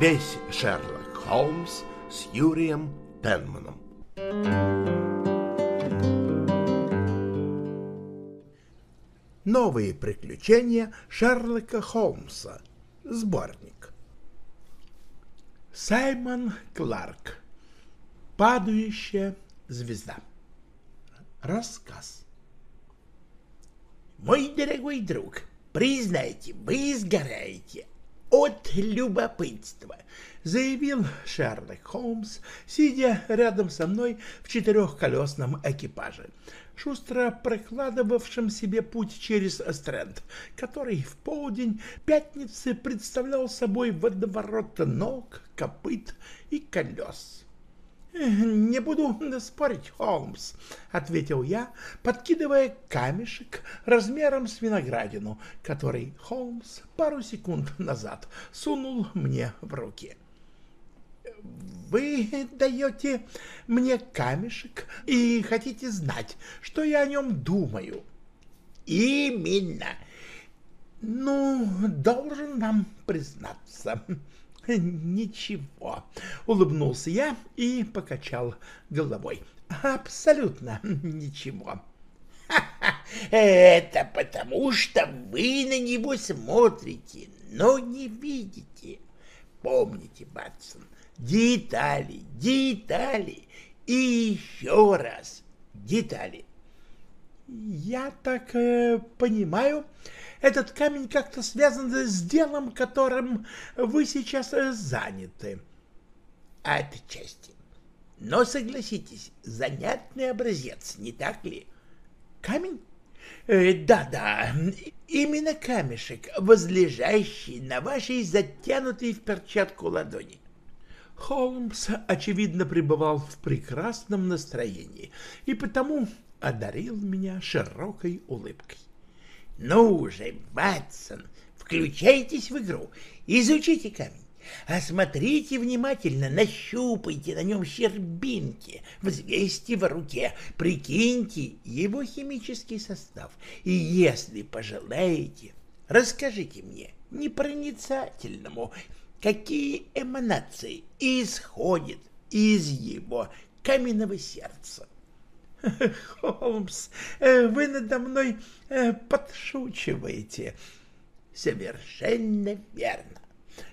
Весь Шерлок Холмс с Юрием Пенманом. Новые приключения Шерлока Холмса. Сборник. Саймон Кларк. Падающая звезда. Рассказ. Мой дорогой друг, признайте, вы сгораете от любопытства, заявил Шерлок Холмс, сидя рядом со мной в четырехколесном экипаже, шустро прокладывавшем себе путь через Стрэнд, который в полдень пятницы представлял собой водоворот ног, копыт и колес. «Не буду спорить, Холмс», — ответил я, подкидывая камешек размером с виноградину, который Холмс пару секунд назад сунул мне в руки. «Вы даете мне камешек и хотите знать, что я о нем думаю?» «Именно!» «Ну, должен вам признаться, «Ничего», — улыбнулся я и покачал головой. «Абсолютно ничего». это потому, что вы на него смотрите, но не видите. Помните, Батсон, детали, детали и еще раз детали. Я так э, понимаю, этот камень как-то связан с делом, которым вы сейчас э, заняты. Отчасти. Но согласитесь, занятный образец, не так ли? Камень? Э, да-да, именно камешек, возлежащий на вашей затянутой в перчатку ладони. Холмс, очевидно, пребывал в прекрасном настроении и потому одарил меня широкой улыбкой. Ну же, Ватсон, включайтесь в игру, изучите камень. Осмотрите внимательно, нащупайте на нем щербинки, взвесьте в руке, прикиньте его химический состав. И если пожелаете, расскажите мне, непроницательному, какие эманации исходят из его каменного сердца. Холмс, э, вы надо мной э, подшучиваете. Совершенно верно.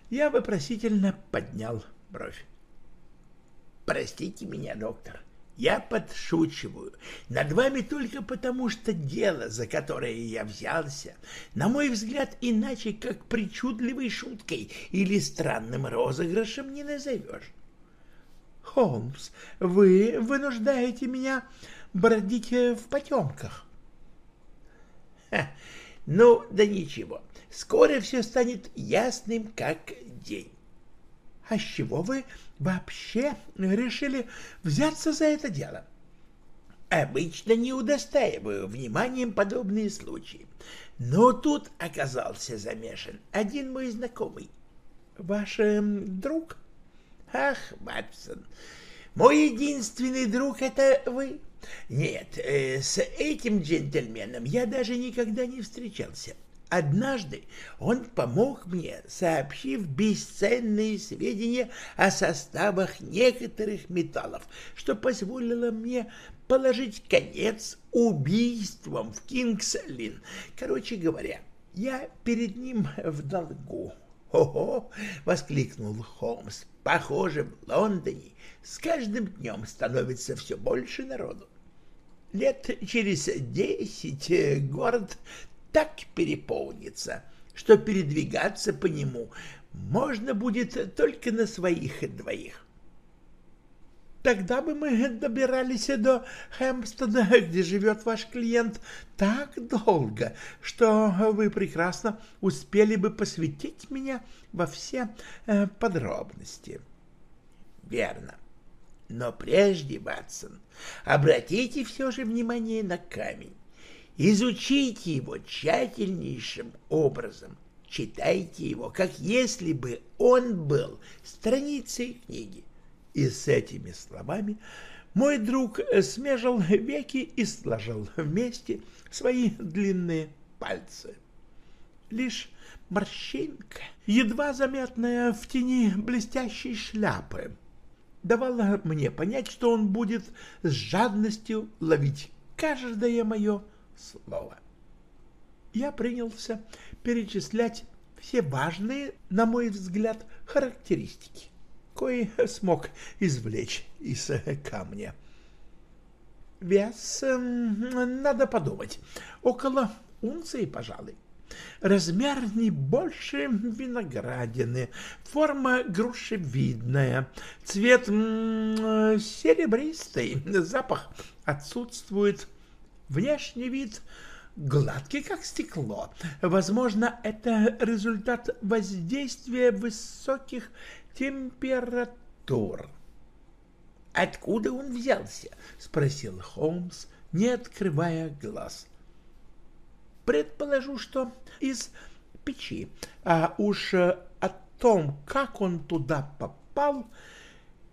Я вопросительно поднял бровь. Простите меня, доктор, я подшучиваю над вами только потому, что дело, за которое я взялся, на мой взгляд, иначе как причудливой шуткой или странным розыгрышем не назовешь. Холмс, вы вынуждаете меня бродить в потемках. Ха, ну, да ничего, скоро все станет ясным, как день. А с чего вы вообще решили взяться за это дело? Обычно не удостаиваю вниманием подобные случаи, но тут оказался замешан один мой знакомый. Ваш э, друг? Ах, Матсон, мой единственный друг — это вы. Нет, э, с этим джентльменом я даже никогда не встречался. Однажды он помог мне, сообщив бесценные сведения о составах некоторых металлов, что позволило мне положить конец убийствам в Кингслин. Короче говоря, я перед ним в долгу. «Ого!» — воскликнул Холмс. «Похоже, в Лондоне с каждым днем становится все больше народу. Лет через десять э, город так переполнится, что передвигаться по нему можно будет только на своих двоих. Тогда бы мы добирались до Хэмпстеда, где живет ваш клиент, так долго, что вы прекрасно успели бы посвятить меня во все э, подробности. Верно. Но прежде, Ватсон, обратите все же внимание на камень. Изучите его тщательнейшим образом. Читайте его, как если бы он был страницей книги. И с этими словами мой друг смежил веки и сложил вместе свои длинные пальцы. лишь морщинка, едва заметная в тени блестящей шляпы, давала мне понять, что он будет с жадностью ловить каждое мое слово. Я принялся перечислять все важные, на мой взгляд, характеристики, кои смог извлечь из камня. Вес, надо подумать, около унции, пожалуй. Размер не больше виноградины, форма грушевидная, цвет серебристый, запах отсутствует, внешний вид гладкий, как стекло. Возможно, это результат воздействия высоких температур. «Откуда он взялся?» — спросил Холмс, не открывая глаз. «Предположу, что из печи, а уж о том, как он туда попал,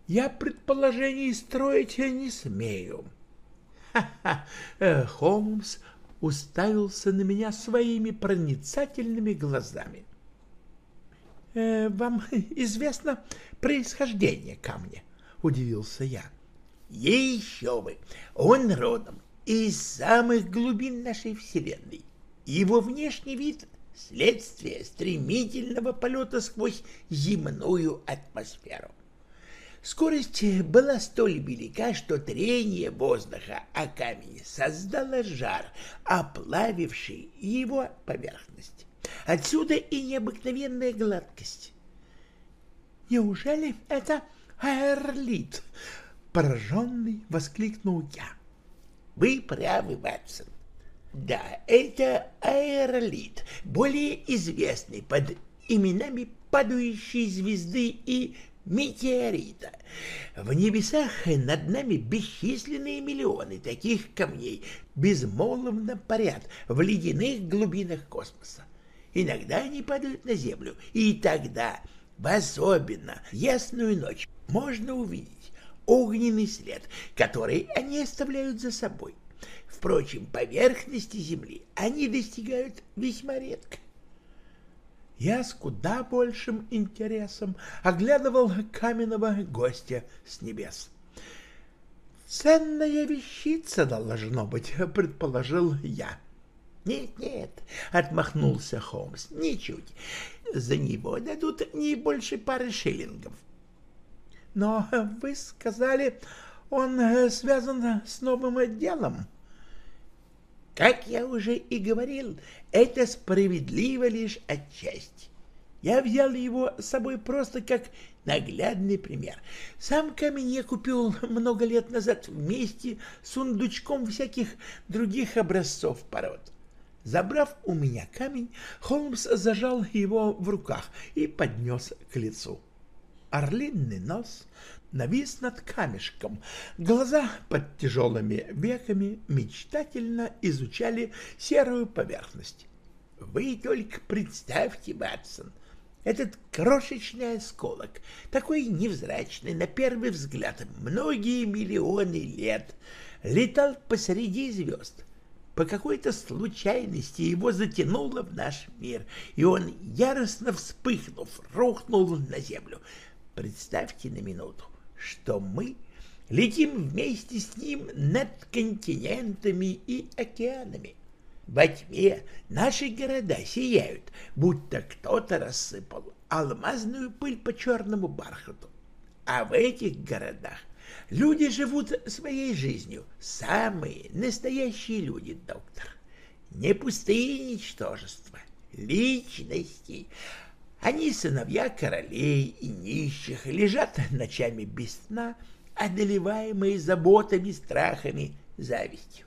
я предположений строить не смею». Ха-ха! Э, Холмс уставился на меня своими проницательными глазами. «Э, «Вам известно происхождение камня?» — удивился я. «Еще бы! Он родом из самых глубин нашей Вселенной. Его внешний вид — следствие стремительного полета сквозь земную атмосферу. Скорость была столь велика, что трение воздуха о камень создало жар, оплавивший его поверхность. Отсюда и необыкновенная гладкость. «Неужели это аэрлит?» — пораженный воскликнул я. «Вы правы, Ватсон. Да, это аэролит, более известный под именами падающей звезды и метеорита. В небесах над нами бесчисленные миллионы таких камней безмолвно парят в ледяных глубинах космоса. Иногда они падают на Землю, и тогда, в особенно ясную ночь, можно увидеть огненный след, который они оставляют за собой. Впрочем, поверхности Земли они достигают весьма редко. Я с куда большим интересом оглядывал каменного гостя с небес. «Ценная вещица должно быть», — предположил я. «Нет-нет», — отмахнулся Холмс, — «ничуть. За него дадут не больше пары шиллингов». «Но вы сказали, он связан с новым отделом». Как я уже и говорил, это справедливо лишь отчасти. Я взял его с собой просто как наглядный пример. Сам камень я купил много лет назад вместе с сундучком всяких других образцов пород. Забрав у меня камень, Холмс зажал его в руках и поднес к лицу. Орлиный нос навис над камешком. Глаза под тяжелыми веками мечтательно изучали серую поверхность. Вы только представьте, Батсон, этот крошечный осколок, такой невзрачный на первый взгляд, многие миллионы лет, летал посреди звезд. По какой-то случайности его затянуло в наш мир, и он, яростно вспыхнув, рухнул на землю. Представьте на минуту, что мы летим вместе с ним над континентами и океанами. Во тьме наши города сияют, будто кто-то рассыпал алмазную пыль по черному бархату. А в этих городах люди живут своей жизнью, самые настоящие люди, доктор. Не пустые ничтожества, личности, они сыновья королей и нищих, лежат ночами без сна, одолеваемые заботами, страхами, завистью.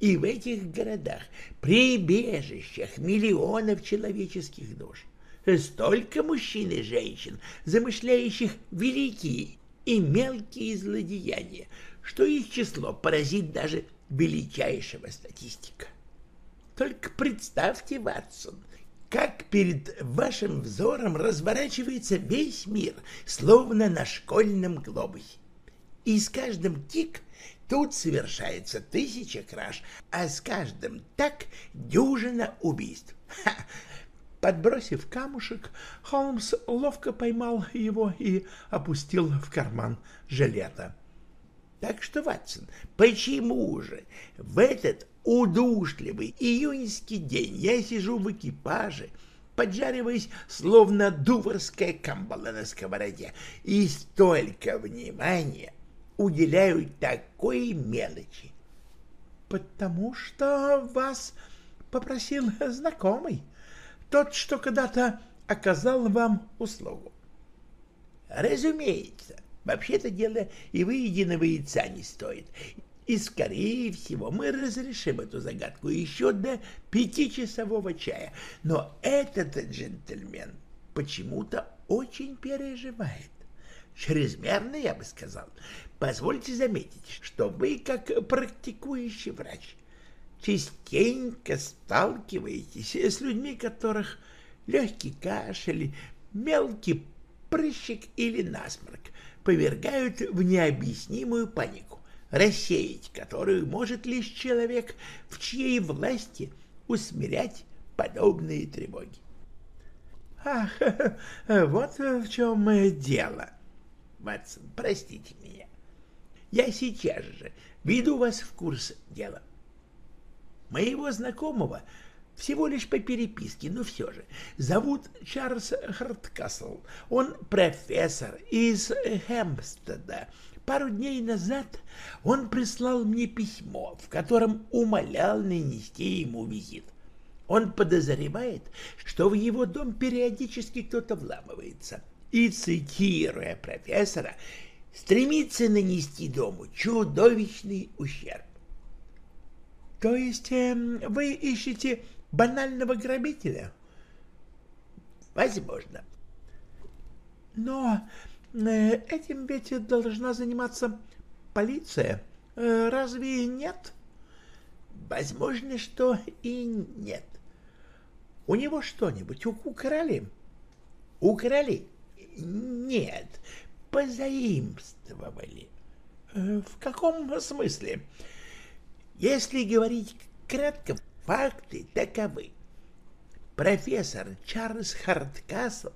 И в этих городах, прибежищах миллионов человеческих душ, столько мужчин и женщин, замышляющих великие и мелкие злодеяния, что их число поразит даже величайшего статистика. Только представьте, Ватсон, как перед вашим взором разворачивается весь мир, словно на школьном глобусе. И с каждым тик тут совершается тысяча краж, а с каждым так дюжина убийств. Ха! Подбросив камушек, Холмс ловко поймал его и опустил в карман жилета. Так что, Ватсон, почему же в этот удушливый июньский день я сижу в экипаже, поджариваясь, словно дуварская камбала на сковороде, и столько внимания уделяю такой мелочи? — Потому что вас попросил знакомый, тот, что когда-то оказал вам услугу. — Разумеется, вообще-то дело и выеденного яйца не стоит, и, скорее всего, мы разрешим эту загадку еще до пятичасового чая. Но этот джентльмен почему-то очень переживает. Чрезмерно, я бы сказал. Позвольте заметить, что вы, как практикующий врач, частенько сталкиваетесь с людьми, которых легкий кашель, мелкий прыщик или насморк повергают в необъяснимую панику рассеять которую может лишь человек, в чьей власти усмирять подобные тревоги. Ах, вот в чем дело. Ватсон, простите меня. Я сейчас же веду вас в курс дела. Моего знакомого всего лишь по переписке, но все же. Зовут Чарльз Харткасл. Он профессор из Хэмпстеда, Пару дней назад он прислал мне письмо, в котором умолял нанести ему визит. Он подозревает, что в его дом периодически кто-то вламывается, и, цитируя профессора, стремится нанести дому чудовищный ущерб. — То есть э, вы ищете банального грабителя? — Возможно. — Но Э, этим ведь должна заниматься полиция. Э, разве нет? Возможно, что и нет. У него что-нибудь украли? Украли? Нет, позаимствовали. Э, в каком смысле? Если говорить кратко, факты таковы. Профессор Чарльз Харткасл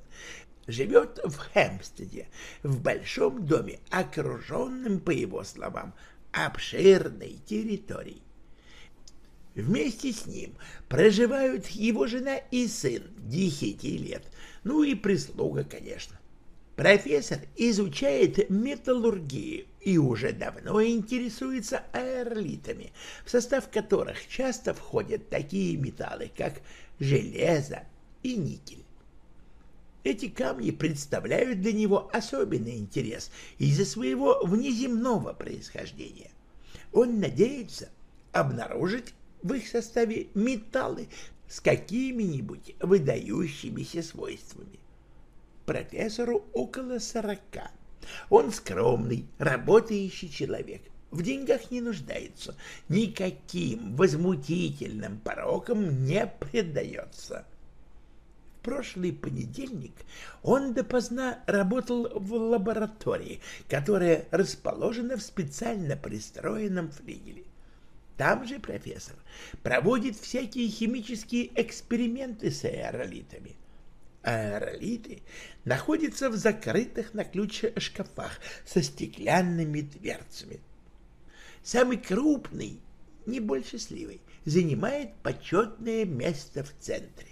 живет в Хэмпстеде, в большом доме, окруженном, по его словам, обширной территорией. Вместе с ним проживают его жена и сын десяти лет, ну и прислуга, конечно. Профессор изучает металлургию и уже давно интересуется аэролитами, в состав которых часто входят такие металлы, как железо и никель. Эти камни представляют для него особенный интерес из-за своего внеземного происхождения. Он надеется обнаружить в их составе металлы с какими-нибудь выдающимися свойствами. Профессору около сорока. Он скромный, работающий человек, в деньгах не нуждается, никаким возмутительным порокам не предается прошлый понедельник он допоздна работал в лаборатории, которая расположена в специально пристроенном флигеле. Там же профессор проводит всякие химические эксперименты с аэролитами. Аэролиты находятся в закрытых на ключ шкафах со стеклянными дверцами. Самый крупный, не больше сливой, занимает почетное место в центре.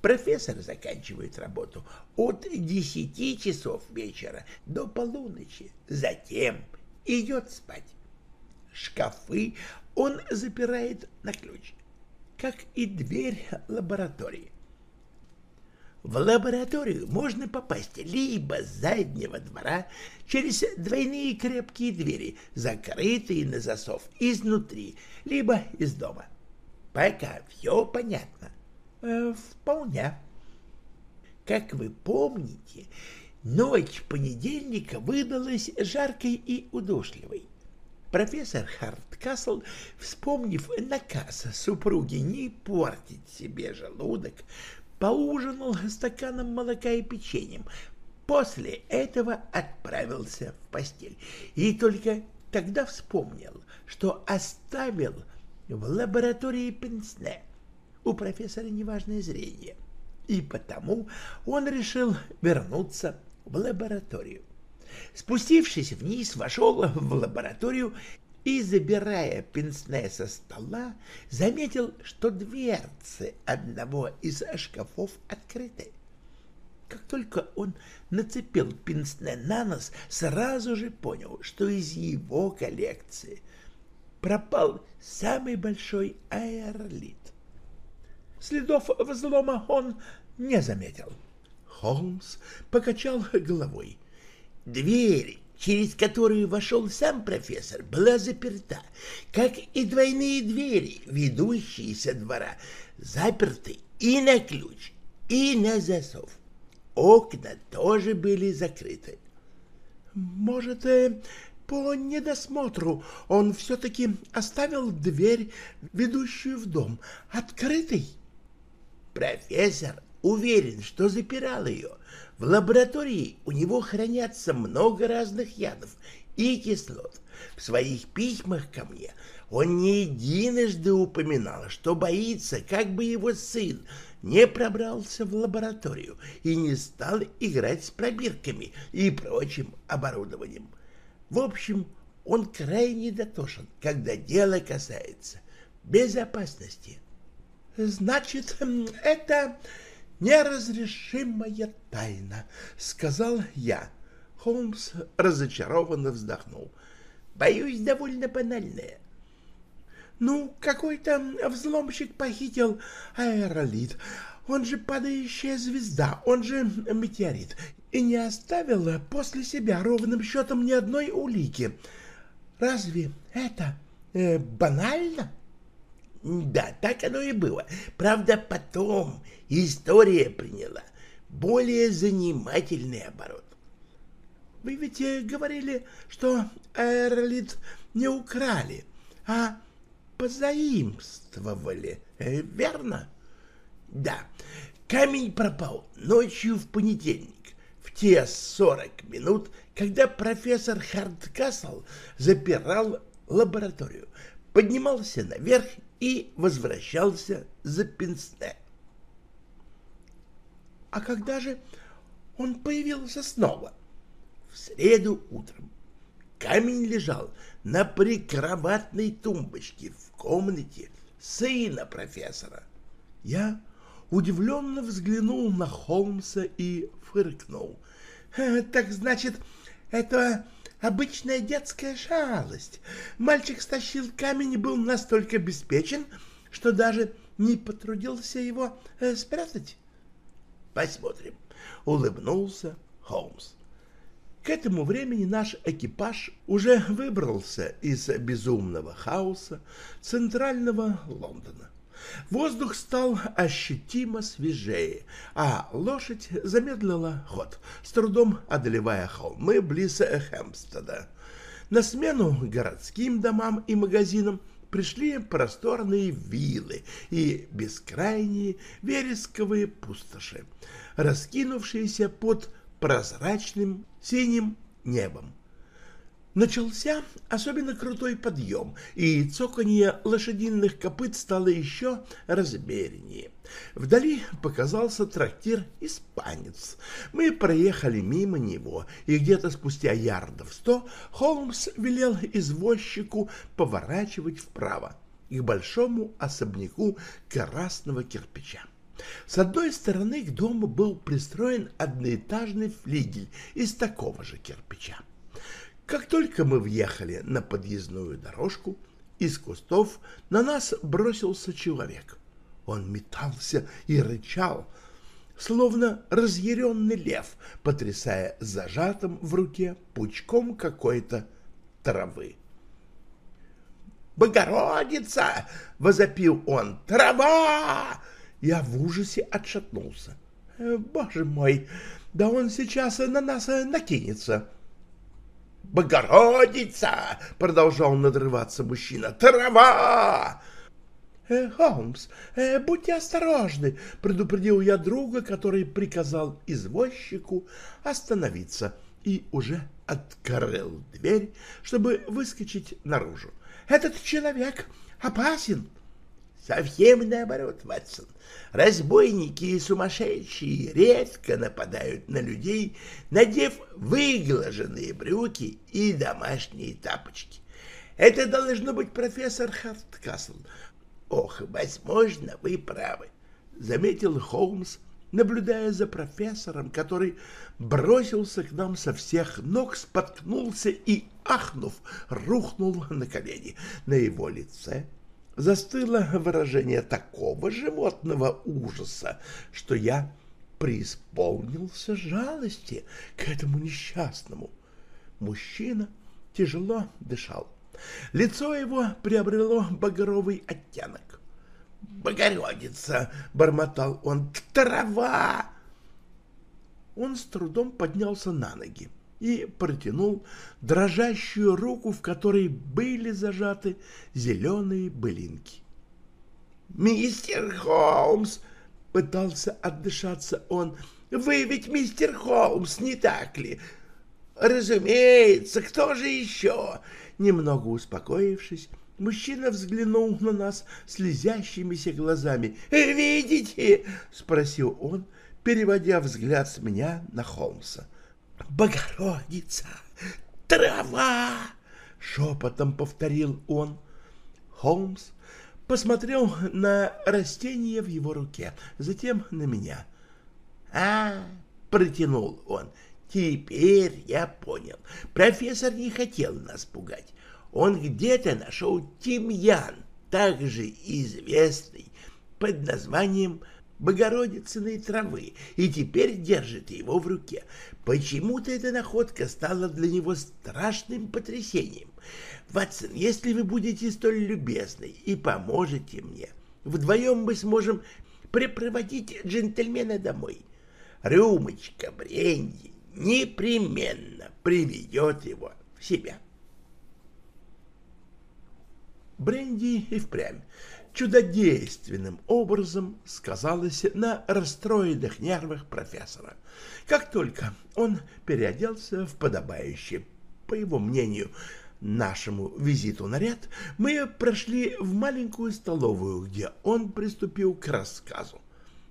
Профессор заканчивает работу от десяти часов вечера до полуночи, затем идет спать. Шкафы он запирает на ключ, как и дверь лаборатории. В лабораторию можно попасть либо с заднего двора через двойные крепкие двери, закрытые на засов изнутри, либо из дома. Пока все понятно. Э, вполне. Как вы помните, ночь понедельника выдалась жаркой и удушливой. Профессор Харткасл, вспомнив наказ супруги не портить себе желудок, поужинал стаканом молока и печеньем. После этого отправился в постель и только тогда вспомнил, что оставил в лаборатории Пенсне у профессора неважное зрение. и потому он решил вернуться в лабораторию. Спустившись вниз, вошел в лабораторию и, забирая пенсне со стола, заметил, что дверцы одного из шкафов открыты. Как только он нацепил пенсне на нос, сразу же понял, что из его коллекции пропал самый большой аэролит. Следов взлома он не заметил. Холмс покачал головой. Дверь, через которую вошел сам профессор, была заперта, как и двойные двери, ведущие со двора, заперты и на ключ, и на засов. Окна тоже были закрыты. Может, э, по недосмотру он все-таки оставил дверь, ведущую в дом, открытой? Профессор уверен, что запирал ее. В лаборатории у него хранятся много разных ядов и кислот. В своих письмах ко мне он не единожды упоминал, что боится, как бы его сын не пробрался в лабораторию и не стал играть с пробирками и прочим оборудованием. В общем, он крайне дотошен, когда дело касается безопасности. Значит, это неразрешимая тайна, сказал я. Холмс разочарованно вздохнул. Боюсь, довольно банальная. Ну, какой-то взломщик похитил аэролит. Он же падающая звезда, он же метеорит. И не оставил после себя ровным счетом ни одной улики. Разве это э, банально? Да, так оно и было. Правда, потом история приняла более занимательный оборот. Вы ведь э, говорили, что аэролит не украли, а позаимствовали, э, верно? Да, камень пропал ночью в понедельник, в те сорок минут, когда профессор Хардкасл запирал лабораторию, поднимался наверх и возвращался за Пинсне. А когда же он появился снова? В среду утром. Камень лежал на прикроватной тумбочке в комнате сына профессора. Я удивленно взглянул на Холмса и фыркнул. «Э, «Так значит, это обычная детская шалость. Мальчик стащил камень и был настолько обеспечен, что даже не потрудился его э, спрятать. Посмотрим, улыбнулся Холмс. К этому времени наш экипаж уже выбрался из безумного хаоса центрального Лондона. Воздух стал ощутимо свежее, а лошадь замедлила ход, с трудом одолевая холмы близ Хэмпстеда. На смену городским домам и магазинам пришли просторные виллы и бескрайние вересковые пустоши, раскинувшиеся под прозрачным синим небом. Начался особенно крутой подъем, и цоканье лошадиных копыт стало еще размереннее. Вдали показался трактир «Испанец». Мы проехали мимо него, и где-то спустя ярдов сто Холмс велел извозчику поворачивать вправо к большому особняку красного кирпича. С одной стороны к дому был пристроен одноэтажный флигель из такого же кирпича. Как только мы въехали на подъездную дорожку, из кустов на нас бросился человек. Он метался и рычал, словно разъяренный лев, потрясая зажатым в руке пучком какой-то травы. «Богородица!» — возопил он. «Трава!» Я в ужасе отшатнулся. «Э, «Боже мой, да он сейчас на нас накинется!» «Богородица!» — продолжал надрываться мужчина. «Трава!» «Э, «Холмс, э, будьте осторожны!» — предупредил я друга, который приказал извозчику остановиться и уже открыл дверь, чтобы выскочить наружу. «Этот человек опасен!» Совсем наоборот, Ватсон. Разбойники и сумасшедшие редко нападают на людей, надев выглаженные брюки и домашние тапочки. Это должно быть профессор Харткасл. Ох, возможно, вы правы, — заметил Холмс, наблюдая за профессором, который бросился к нам со всех ног, споткнулся и, ахнув, рухнул на колени. На его лице застыло выражение такого животного ужаса, что я преисполнился жалости к этому несчастному. Мужчина тяжело дышал. Лицо его приобрело багровый оттенок. «Богородица!» — бормотал он. «Трава!» Он с трудом поднялся на ноги и протянул дрожащую руку, в которой были зажаты зеленые былинки. «Мистер Холмс!» — пытался отдышаться он. «Вы ведь мистер Холмс, не так ли?» «Разумеется, кто же еще?» Немного успокоившись, мужчина взглянул на нас слезящимися глазами. «Видите?» — спросил он, переводя взгляд с меня на Холмса. «Богородица! Трава!» — шепотом повторил он. Холмс посмотрел на растение в его руке, затем на меня. «А!» — протянул он. Теперь я понял. Профессор не хотел нас пугать. Он где-то нашел тимьян, также известный под названием Богородицыной травы, и теперь держит его в руке. Почему-то эта находка стала для него страшным потрясением. Ватсон, если вы будете столь любезны и поможете мне, вдвоем мы сможем припроводить джентльмена домой. Рюмочка бренди непременно приведет его в себя. Бренди и впрямь чудодейственным образом сказалось на расстроенных нервах профессора. Как только он переоделся в подобающий, по его мнению, нашему визиту наряд, мы прошли в маленькую столовую, где он приступил к рассказу.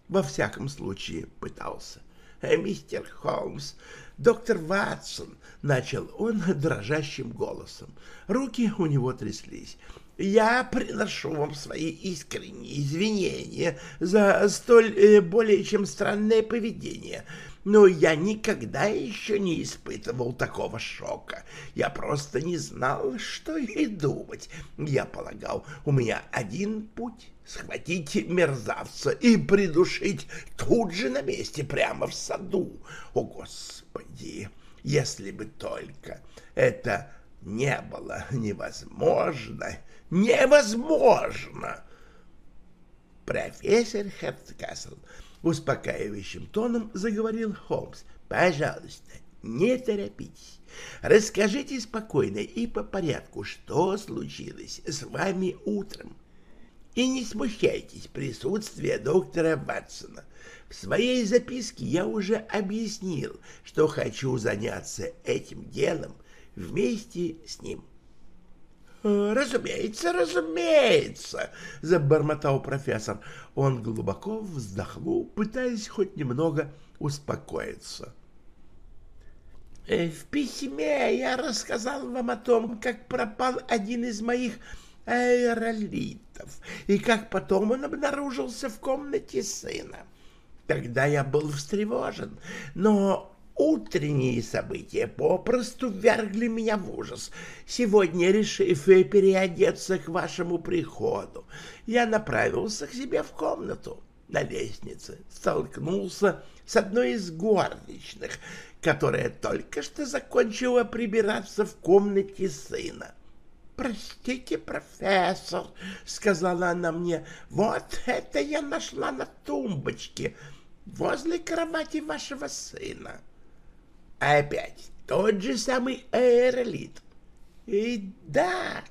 Во всяком случае, пытался. Э, мистер Холмс, доктор Ватсон, — начал он дрожащим голосом. Руки у него тряслись. Я приношу вам свои искренние извинения за столь э, более чем странное поведение но я никогда еще не испытывал такого шока. Я просто не знал, что и думать. Я полагал, у меня один путь — схватить мерзавца и придушить тут же на месте, прямо в саду. О, Господи, если бы только это не было невозможно, невозможно! Профессор Херцкасл успокаивающим тоном заговорил Холмс. «Пожалуйста, не торопитесь. Расскажите спокойно и по порядку, что случилось с вами утром. И не смущайтесь присутствия доктора Ватсона. В своей записке я уже объяснил, что хочу заняться этим делом вместе с ним. «Разумеется, разумеется!» — забормотал профессор. Он глубоко вздохнул, пытаясь хоть немного успокоиться. «Э, «В письме я рассказал вам о том, как пропал один из моих аэролитов, и как потом он обнаружился в комнате сына. Тогда я был встревожен, но Утренние события попросту ввергли меня в ужас. Сегодня, решив переодеться к вашему приходу, я направился к себе в комнату. На лестнице столкнулся с одной из горничных, которая только что закончила прибираться в комнате сына. «Простите, профессор», — сказала она мне, — «вот это я нашла на тумбочке возле кровати вашего сына». Опять тот же самый аэролит. И да,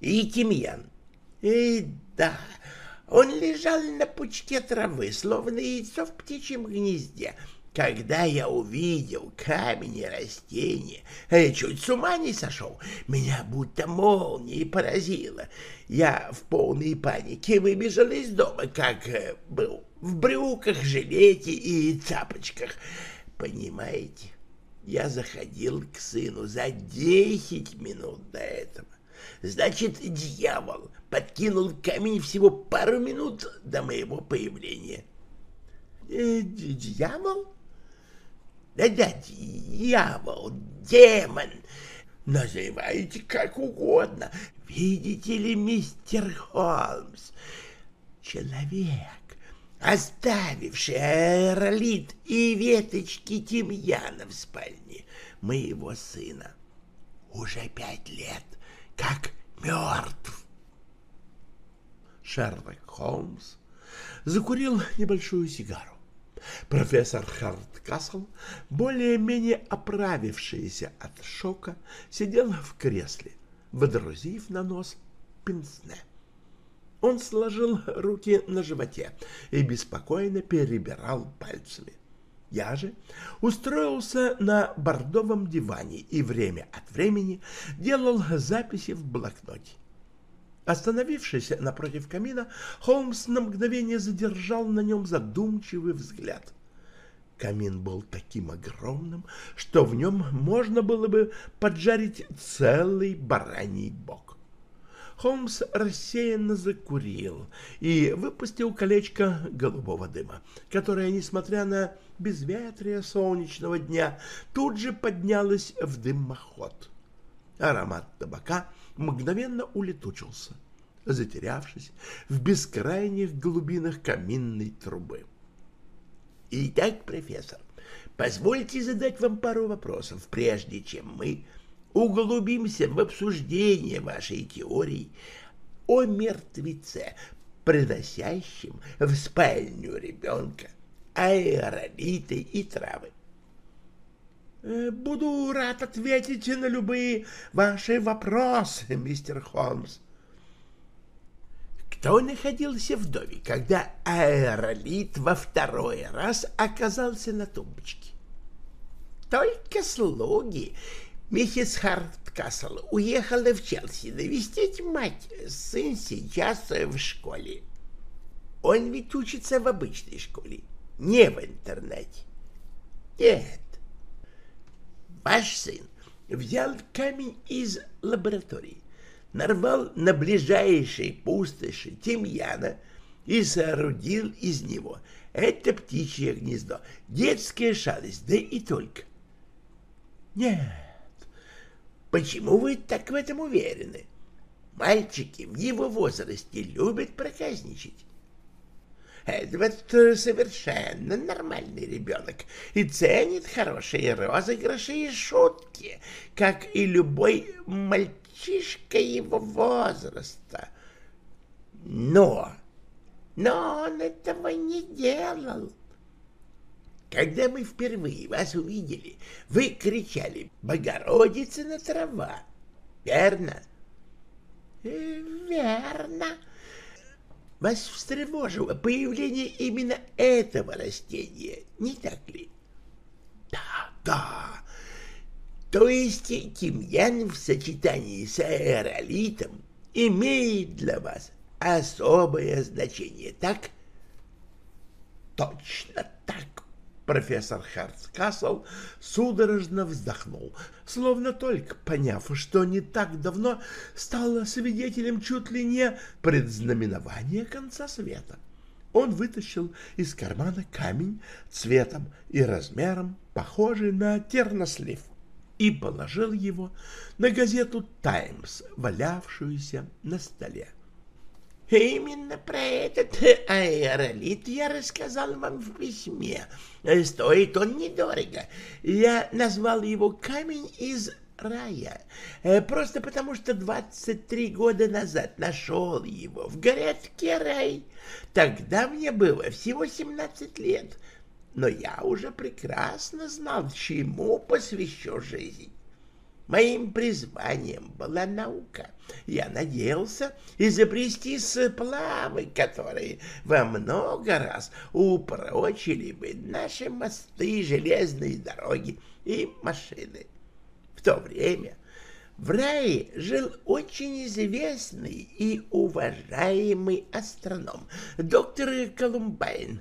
и тимьян. И да, он лежал на пучке травы, словно яйцо в птичьем гнезде. Когда я увидел камень и растения, я чуть с ума не сошел. Меня будто молнией поразило. Я в полной панике выбежал из дома, как э, был, в брюках, жилете и тапочках. Понимаете, я заходил к сыну за десять минут до этого. Значит, дьявол подкинул камень всего пару минут до моего появления. Э, дьявол? Да-да, дьявол, демон, называйте как угодно. Видите ли, мистер Холмс, человек, оставивший аэролит и веточки тимьяна в спальне моего сына, уже пять лет как мертв. Шерлок Холмс закурил небольшую сигару. Профессор Харткасл, более-менее оправившийся от шока, сидел в кресле, водрузив на нос пенсне. Он сложил руки на животе и беспокойно перебирал пальцами. Я же устроился на бордовом диване и время от времени делал записи в блокноте. Остановившись напротив камина, Холмс на мгновение задержал на нем задумчивый взгляд. Камин был таким огромным, что в нем можно было бы поджарить целый бараний бок. Холмс рассеянно закурил и выпустил колечко голубого дыма, которое, несмотря на безветрие солнечного дня, тут же поднялось в дымоход. Аромат табака — мгновенно улетучился, затерявшись в бескрайних глубинах каминной трубы. Итак, профессор, позвольте задать вам пару вопросов, прежде чем мы углубимся в обсуждение вашей теории о мертвеце, приносящем в спальню ребенка аэролиты и травы. Э, буду рад ответить на любые ваши вопросы, мистер Холмс. Кто находился в доме, когда аэролит во второй раз оказался на тумбочке? Только слуги. Миссис Харткасл уехала в Челси навестить мать. Сын сейчас в школе. Он ведь учится в обычной школе, не в интернете. Нет, Ваш сын взял камень из лаборатории, нарвал на ближайшей пустоши тимьяна и соорудил из него это птичье гнездо, детская шалость, да и только. Нет, почему вы так в этом уверены? Мальчики в его возрасте любят проказничать. Это вот э, совершенно нормальный ребенок и ценит хорошие розыгрыши и шутки, как и любой мальчишка его возраста. Но, но он этого не делал. Когда мы впервые вас увидели, вы кричали «Богородица на трава!» Верно? Э, верно, вас встревожило появление именно этого растения, не так ли? Да, да. То есть тимьян в сочетании с аэролитом имеет для вас особое значение, так? Точно Профессор Хартскасл судорожно вздохнул, словно только поняв, что не так давно стал свидетелем чуть ли не предзнаменования конца света. Он вытащил из кармана камень цветом и размером, похожий на тернослив, и положил его на газету «Таймс», валявшуюся на столе. Именно про этот аэролит я рассказал вам в письме. Стоит он недорого. Я назвал его «Камень из рая», просто потому что 23 года назад нашел его в городке рай. Тогда мне было всего 17 лет, но я уже прекрасно знал, чему посвящу жизнь. Моим призванием была наука. Я надеялся изобрести сплавы, которые во много раз упрочили бы наши мосты, железные дороги и машины. В то время в рае жил очень известный и уважаемый астроном, доктор Колумбайн.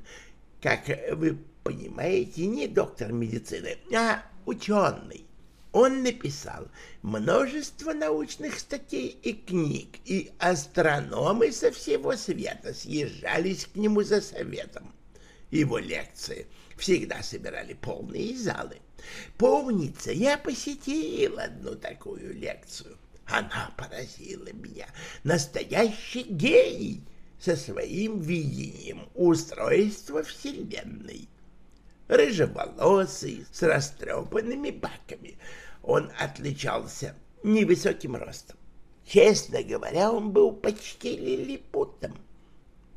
Как вы понимаете, не доктор медицины, а ученый. Он написал множество научных статей и книг, и астрономы со всего света съезжались к нему за советом. Его лекции всегда собирали полные залы. Помнится, я посетил одну такую лекцию. Она поразила меня. Настоящий гений со своим видением устройства Вселенной. Рыжеволосый, с растрепанными баками. Он отличался невысоким ростом. Честно говоря, он был почти лилипутом.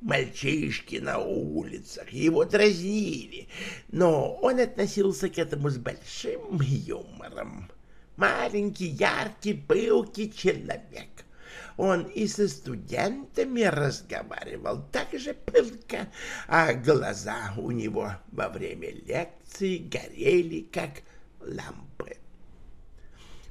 Мальчишки на улицах его дразнили, но он относился к этому с большим юмором. Маленький, яркий, пылкий человек. Он и со студентами разговаривал так же пылко, а глаза у него во время лекции горели, как лампы.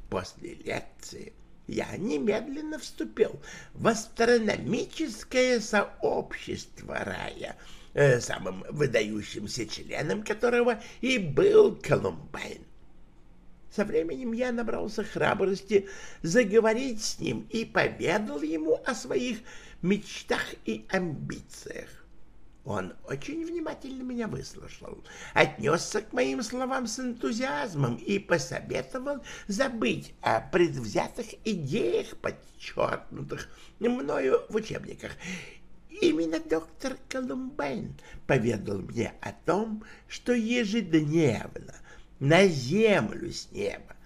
После лекции я немедленно вступил в астрономическое сообщество рая, э, самым выдающимся членом которого и был Колумбайн. Со временем я набрался храбрости заговорить с ним и поведал ему о своих мечтах и амбициях. Он очень внимательно меня выслушал, отнесся к моим словам с энтузиазмом и посоветовал забыть о предвзятых идеях, подчеркнутых мною в учебниках. Именно доктор Колумбайн поведал мне о том, что ежедневно на землю с неба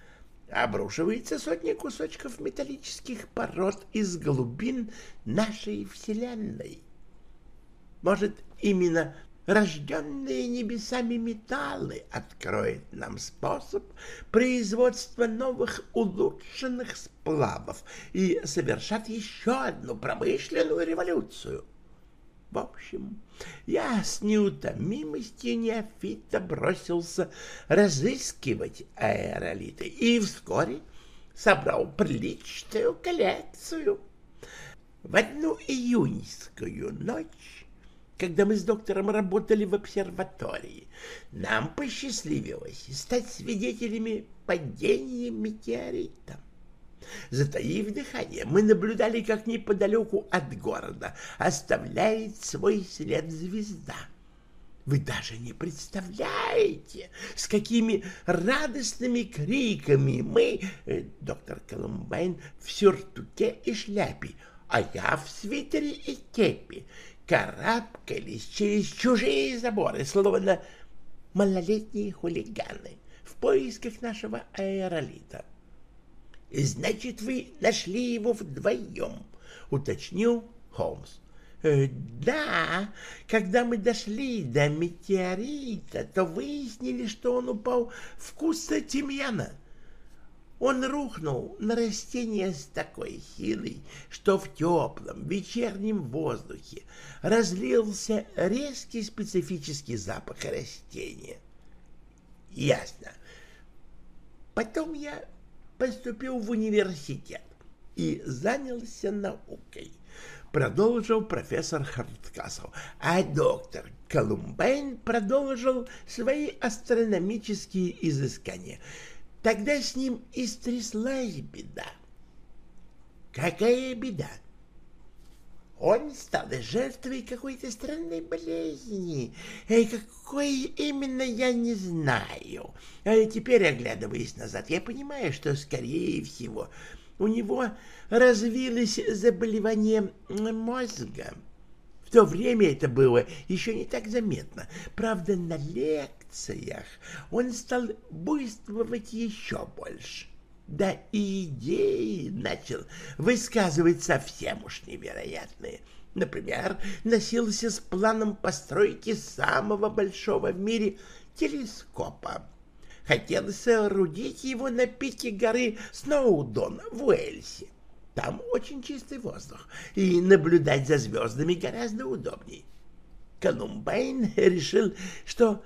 обрушивается сотни кусочков металлических пород из глубин нашей Вселенной. Может, именно рожденные небесами металлы откроет нам способ производства новых улучшенных сплавов и совершат еще одну промышленную революцию. В общем, я с неутомимостью неофита бросился разыскивать аэролиты и вскоре собрал приличную коллекцию. В одну июньскую ночь когда мы с доктором работали в обсерватории, нам посчастливилось стать свидетелями падения метеорита. Затаив дыхание, мы наблюдали, как неподалеку от города оставляет свой след звезда. Вы даже не представляете, с какими радостными криками мы, э, доктор Колумбайн, в сюртуке и шляпе, а я в свитере и кепи, карабкались через чужие заборы, словно малолетние хулиганы в поисках нашего аэролита. — Значит, вы нашли его вдвоем, — уточнил Холмс. «Э, да, когда мы дошли до метеорита, то выяснили, что он упал в куст тимьяна. Он рухнул на растение с такой силой, что в теплом вечернем воздухе разлился резкий специфический запах растения. Ясно. Потом я поступил в университет и занялся наукой, продолжил профессор Харткасл, а доктор Колумбайн продолжил свои астрономические изыскания — Тогда с ним и стряслась беда. Какая беда? Он стал жертвой какой-то странной болезни. И какой именно, я не знаю. А теперь, оглядываясь назад, я понимаю, что, скорее всего, у него развилось заболевание мозга. В то время это было еще не так заметно. Правда, на лекциях он стал буйствовать еще больше. Да и идеи начал высказывать совсем уж невероятные. Например, носился с планом постройки самого большого в мире телескопа. хотел соорудить его на пике горы Сноудон в Уэльсе. Там очень чистый воздух, и наблюдать за звездами гораздо удобней. Колумбайн решил, что,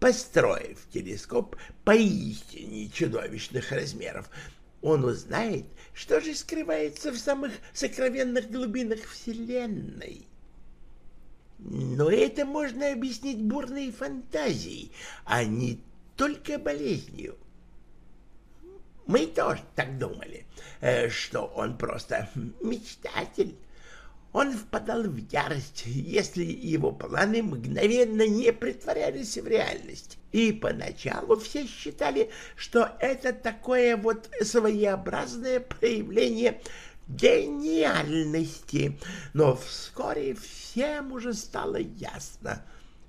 построив телескоп поистине чудовищных размеров, он узнает, что же скрывается в самых сокровенных глубинах Вселенной. Но это можно объяснить бурной фантазией, а не только болезнью. Мы тоже так думали, э, что он просто мечтатель. Он впадал в ярость, если его планы мгновенно не притворялись в реальность. И поначалу все считали, что это такое вот своеобразное проявление гениальности. Но вскоре всем уже стало ясно,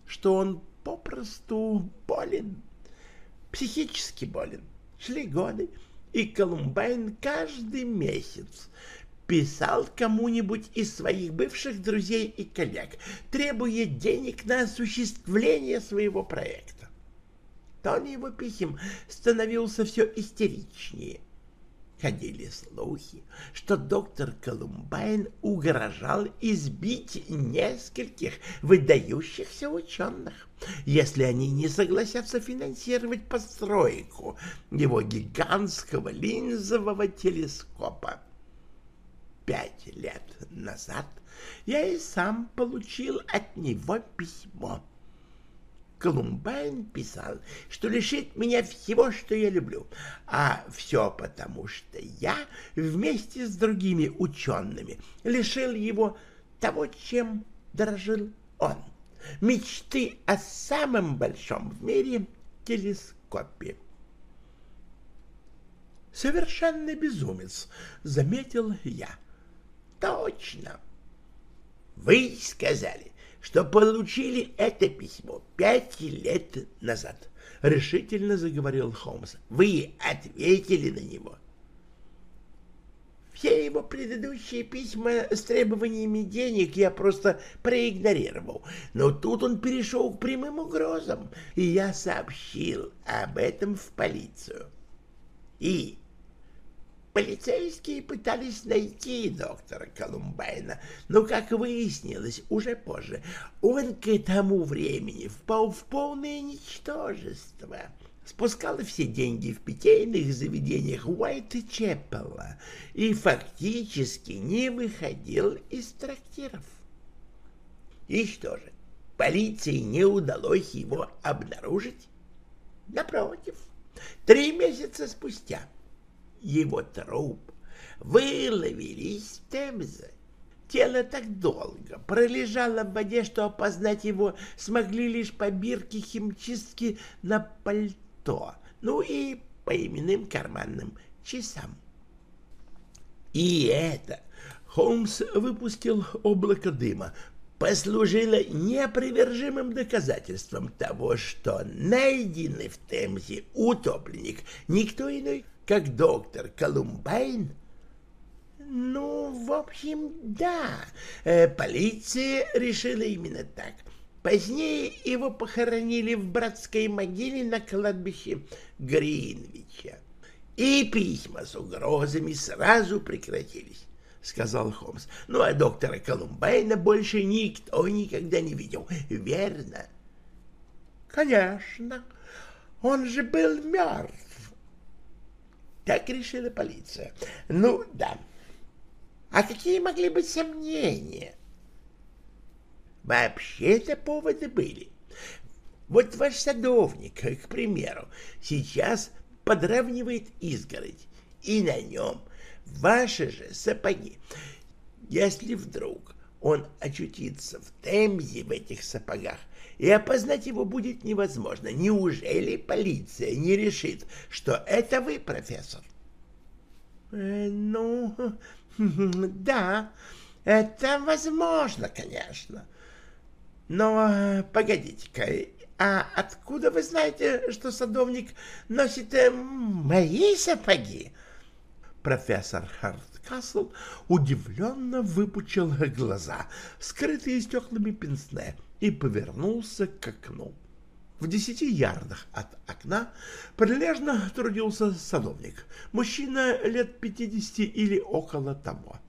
что он попросту болен, психически болен. Шли годы, и Колумбайн каждый месяц писал кому-нибудь из своих бывших друзей и коллег, требуя денег на осуществление своего проекта. Тон его писем становился все истеричнее. Ходили слухи, что доктор Колумбайн угрожал избить нескольких выдающихся ученых, если они не согласятся финансировать постройку его гигантского линзового телескопа. Пять лет назад я и сам получил от него письмо Колумбайн писал, что лишит меня всего, что я люблю, а все потому, что я вместе с другими учеными лишил его того, чем дорожил он — мечты о самом большом в мире телескопе. «Совершенный безумец», — заметил я. «Точно. Вы сказали, что получили это письмо пять лет назад, — решительно заговорил Холмс. — Вы ответили на него. Все его предыдущие письма с требованиями денег я просто проигнорировал, но тут он перешел к прямым угрозам, и я сообщил об этом в полицию. И Полицейские пытались найти доктора Колумбайна, но, как выяснилось уже позже, он к тому времени впал в полное ничтожество. Спускал все деньги в питейных заведениях Уайт-Чеппелла и фактически не выходил из трактиров. И что же, полиции не удалось его обнаружить? Напротив, три месяца спустя — его труп выловили из Темзы. Тело так долго пролежало в воде, что опознать его смогли лишь по бирке химчистки на пальто, ну и по именным карманным часам. И это Холмс выпустил облако дыма, послужило неопровержимым доказательством того, что найденный в Темзе утопленник никто иной, как доктор Колумбайн? Ну, в общем, да, э, полиция решила именно так. Позднее его похоронили в братской могиле на кладбище Гринвича. И письма с угрозами сразу прекратились, — сказал Холмс. Ну, а доктора Колумбайна больше никто никогда не видел, верно? — Конечно, он же был мертв. Так решила полиция. Ну, да. А какие могли быть сомнения? Вообще-то поводы были. Вот ваш садовник, к примеру, сейчас подравнивает изгородь, и на нем ваши же сапоги. Если вдруг он очутится в Темзе в этих сапогах, и опознать его будет невозможно. Неужели полиция не решит, что это вы, профессор? Э, ну, да, это возможно, конечно. Но погодите-ка, а откуда вы знаете, что садовник носит э, мои сапоги? Профессор Харткасл удивленно выпучил глаза, скрытые стеклами пенсне, и повернулся к окну. В десяти ярдах от окна прилежно трудился садовник, мужчина лет пятидесяти или около того.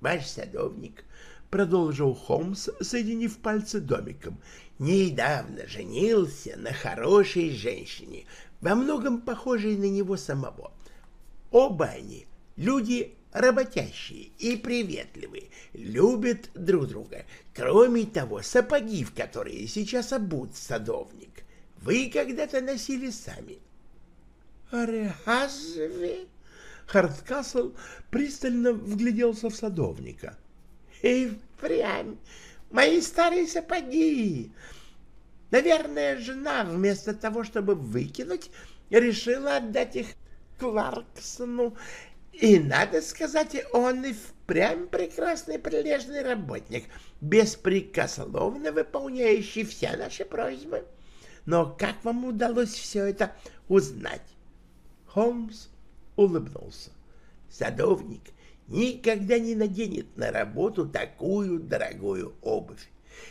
«Ваш садовник», — продолжил Холмс, соединив пальцы домиком, — «недавно женился на хорошей женщине, во многом похожей на него самого. Оба они люди работящие и приветливые, любят друг друга. Кроме того, сапоги, в которые сейчас обут садовник, вы когда-то носили сами. «Разве?» Хардкасл пристально вгляделся в садовника. «И прям мои старые сапоги!» Наверное, жена вместо того, чтобы выкинуть, решила отдать их Кларксону и, надо сказать, он и впрямь прекрасный прилежный работник, беспрекословно выполняющий все наши просьбы. Но как вам удалось все это узнать? Холмс улыбнулся. Садовник никогда не наденет на работу такую дорогую обувь.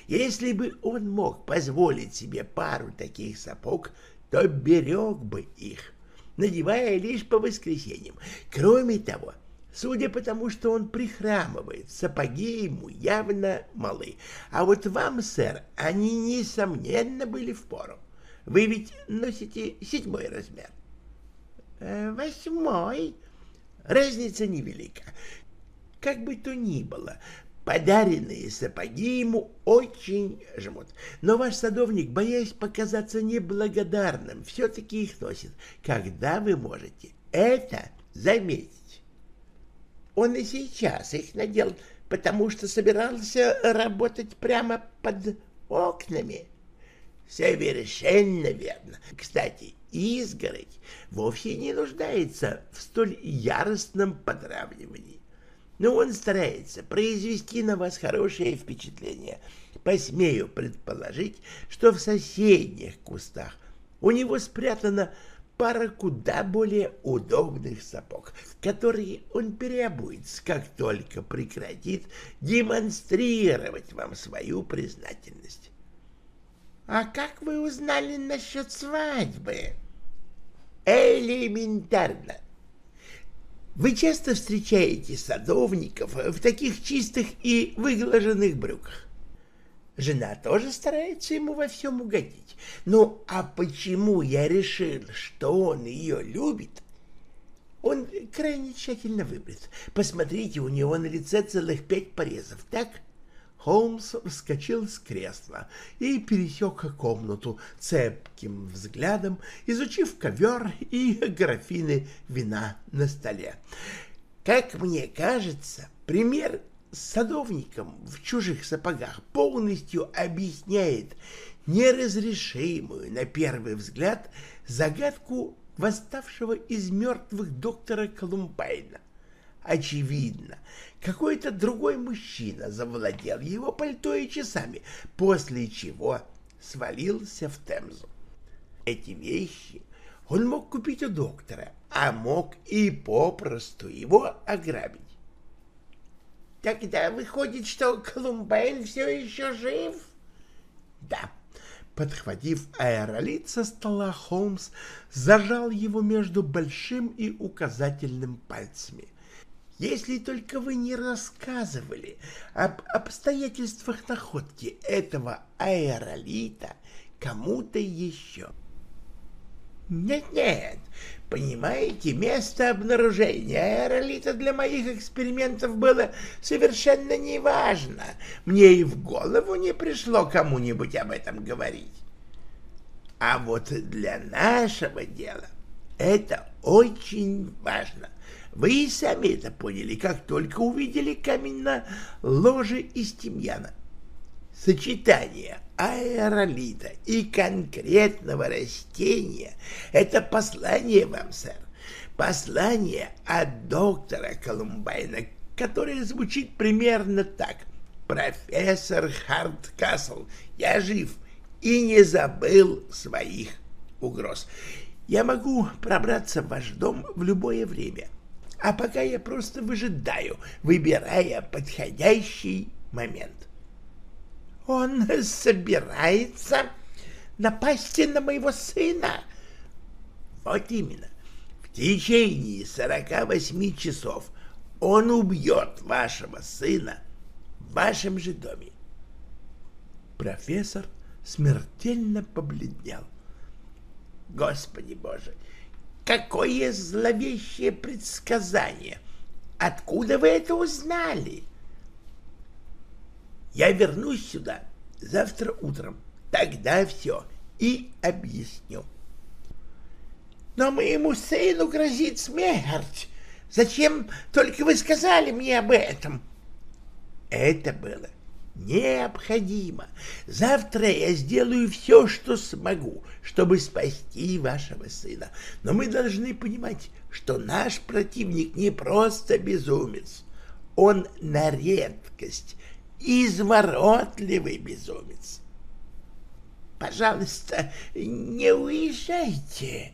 Если бы он мог позволить себе пару таких сапог, то берег бы их надевая лишь по воскресеньям. Кроме того, судя по тому, что он прихрамывает, сапоги ему явно малы. А вот вам, сэр, они, несомненно, были в пору. Вы ведь носите седьмой размер. Э, восьмой. Разница невелика. Как бы то ни было, Подаренные сапоги ему очень жмут. Но ваш садовник, боясь показаться неблагодарным, все-таки их носит. Когда вы можете это заметить? Он и сейчас их надел, потому что собирался работать прямо под окнами. Совершенно верно. Кстати, изгородь вовсе не нуждается в столь яростном подравнивании но он старается произвести на вас хорошее впечатление. Посмею предположить, что в соседних кустах у него спрятана пара куда более удобных сапог, которые он переобуется, как только прекратит демонстрировать вам свою признательность. «А как вы узнали насчет свадьбы?» «Элементарно. Вы часто встречаете садовников в таких чистых и выглаженных брюках. Жена тоже старается ему во всем угодить. Ну, а почему я решил, что он ее любит? Он крайне тщательно выбрит. Посмотрите, у него на лице целых пять порезов, так? — Холмс вскочил с кресла и пересек комнату цепким взглядом, изучив ковер и графины вина на столе. Как мне кажется, пример с садовником в чужих сапогах полностью объясняет неразрешимую, на первый взгляд, загадку восставшего из мертвых доктора Колумбайна. Очевидно, какой-то другой мужчина завладел его пальто и часами, после чего свалился в Темзу. Эти вещи он мог купить у доктора, а мог и попросту его ограбить. Тогда выходит, что Колумбайн все еще жив? Да. Подхватив аэролит со стола, Холмс зажал его между большим и указательным пальцами — если только вы не рассказывали об обстоятельствах находки этого аэролита кому-то еще. Нет-нет, понимаете, место обнаружения аэролита для моих экспериментов было совершенно неважно. Мне и в голову не пришло кому-нибудь об этом говорить. А вот для нашего дела это очень важно. Вы и сами это поняли, как только увидели камень на ложе из тимьяна. Сочетание аэролита и конкретного растения — это послание вам, сэр. Послание от доктора Колумбайна, которое звучит примерно так. «Профессор Харткасл, я жив и не забыл своих угроз. Я могу пробраться в ваш дом в любое время» а пока я просто выжидаю, выбирая подходящий момент. Он собирается напасть на моего сына? Вот именно. В течение сорока восьми часов он убьет вашего сына в вашем же доме. Профессор смертельно побледнел. Господи Боже, какое зловещее предсказание! Откуда вы это узнали? Я вернусь сюда завтра утром. Тогда все и объясню. Но моему сыну грозит смерть. Зачем только вы сказали мне об этом? Это было необходимо. Завтра я сделаю все, что смогу, чтобы спасти вашего сына. Но мы должны понимать, что наш противник не просто безумец. Он на редкость изворотливый безумец. Пожалуйста, не уезжайте.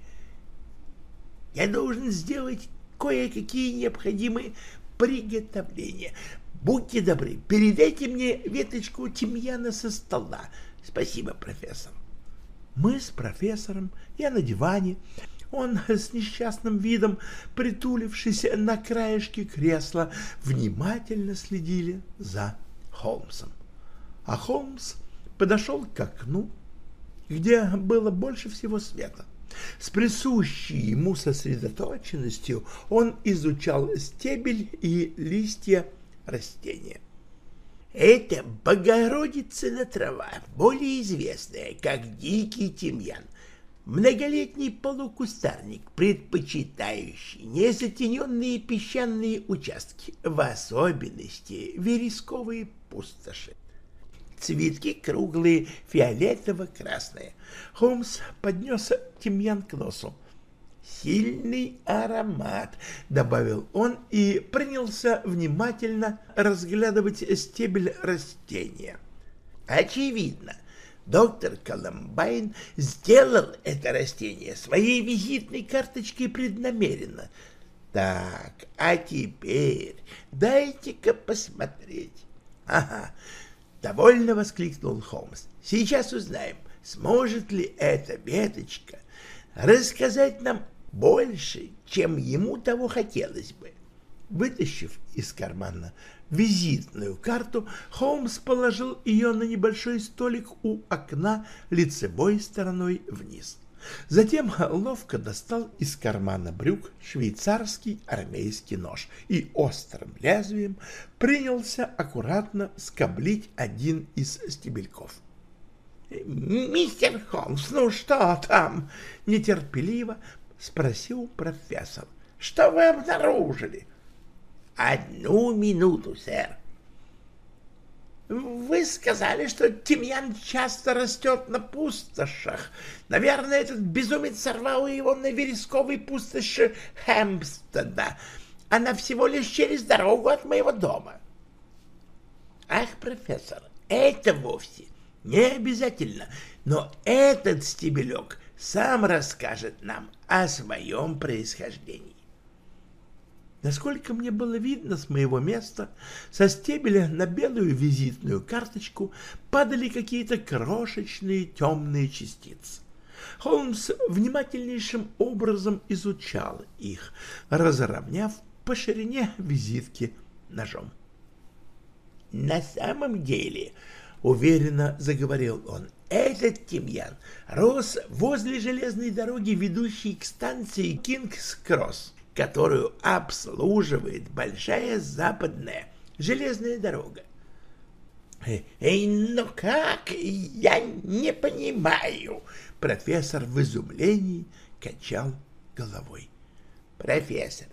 Я должен сделать кое-какие необходимые приготовления. Будьте добры, передайте мне веточку тимьяна со стола. Спасибо, профессор. Мы с профессором, я на диване, он с несчастным видом, притулившись на краешке кресла, внимательно следили за Холмсом. А Холмс подошел к окну, где было больше всего света. С присущей ему сосредоточенностью он изучал стебель и листья растения. Это Богородицына трава, более известная как дикий тимьян, многолетний полукустарник, предпочитающий незатененные песчаные участки, в особенности вересковые пустоши. Цветки круглые, фиолетово-красные. Холмс поднес тимьян к носу сильный аромат, — добавил он и принялся внимательно разглядывать стебель растения. Очевидно, доктор Коломбайн сделал это растение своей визитной карточкой преднамеренно. Так, а теперь дайте-ка посмотреть. Ага, довольно воскликнул Холмс. Сейчас узнаем, сможет ли эта веточка рассказать нам больше, чем ему того хотелось бы. Вытащив из кармана визитную карту, Холмс положил ее на небольшой столик у окна лицевой стороной вниз. Затем ловко достал из кармана брюк швейцарский армейский нож и острым лезвием принялся аккуратно скоблить один из стебельков. «Мистер Холмс, ну что там?» — нетерпеливо — спросил профессор. — Что вы обнаружили? — Одну минуту, сэр. — Вы сказали, что тимьян часто растет на пустошах. Наверное, этот безумец сорвал его на вересковой пустоши Хэмпстеда. Она всего лишь через дорогу от моего дома. — Ах, профессор, это вовсе не обязательно, но этот стебелек сам расскажет нам о своем происхождении. Насколько мне было видно с моего места, со стебеля на белую визитную карточку падали какие-то крошечные темные частицы. Холмс внимательнейшим образом изучал их, разровняв по ширине визитки ножом. «На самом деле», — уверенно заговорил он, этот тимьян рос возле железной дороги, ведущей к станции Кингс-Кросс, которую обслуживает большая западная железная дорога. «Эй, ну как? Я не понимаю!» Профессор в изумлении качал головой. «Профессор,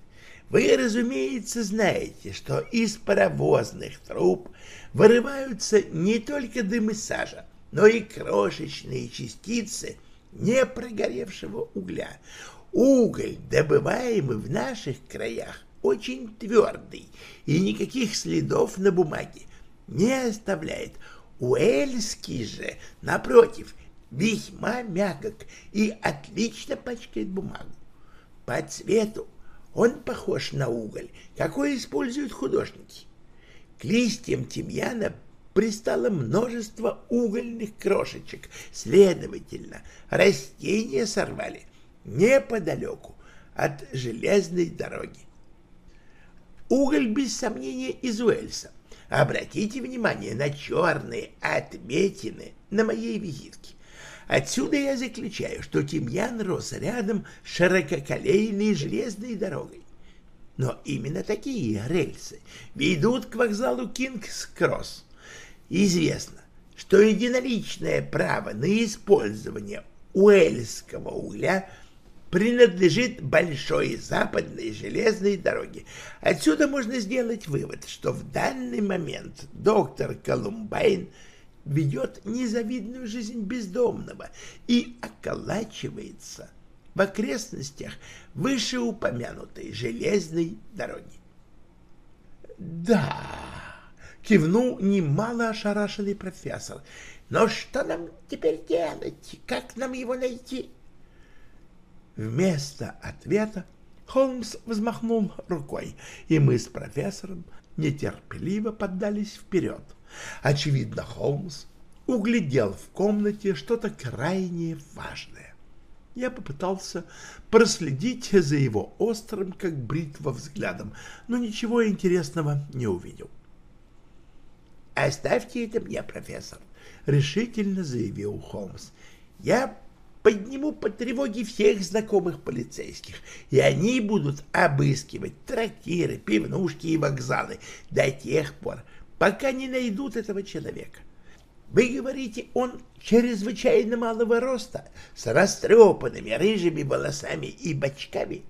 вы, разумеется, знаете, что из паровозных труб вырываются не только дым и сажа, но и крошечные частицы непрогоревшего угля. Уголь, добываемый в наших краях, очень твердый и никаких следов на бумаге не оставляет. Уэльский же, напротив, весьма мягок и отлично пачкает бумагу. По цвету он похож на уголь, какой используют художники. К листьям тимьяна пристало множество угольных крошечек. Следовательно, растения сорвали неподалеку от железной дороги. Уголь, без сомнения, из Уэльса. Обратите внимание на черные отметины на моей визитке. Отсюда я заключаю, что тимьян рос рядом с ширококолейной железной дорогой. Но именно такие рельсы ведут к вокзалу Кингс-Кросс. Известно, что единоличное право на использование уэльского угля – принадлежит большой западной железной дороге. Отсюда можно сделать вывод, что в данный момент доктор Колумбайн ведет незавидную жизнь бездомного и околачивается в окрестностях вышеупомянутой железной дороги. «Да», — кивнул немало ошарашенный профессор, — «но что нам теперь делать? Как нам его найти?» Вместо ответа Холмс взмахнул рукой, и мы с профессором нетерпеливо поддались вперед. Очевидно, Холмс углядел в комнате что-то крайне важное. Я попытался проследить за его острым, как бритва, взглядом, но ничего интересного не увидел. «Оставьте это мне, профессор», — решительно заявил Холмс. «Я подниму по тревоге всех знакомых полицейских, и они будут обыскивать трактиры, пивнушки и вокзалы до тех пор, пока не найдут этого человека. Вы говорите, он чрезвычайно малого роста, с растрепанными рыжими волосами и бочками?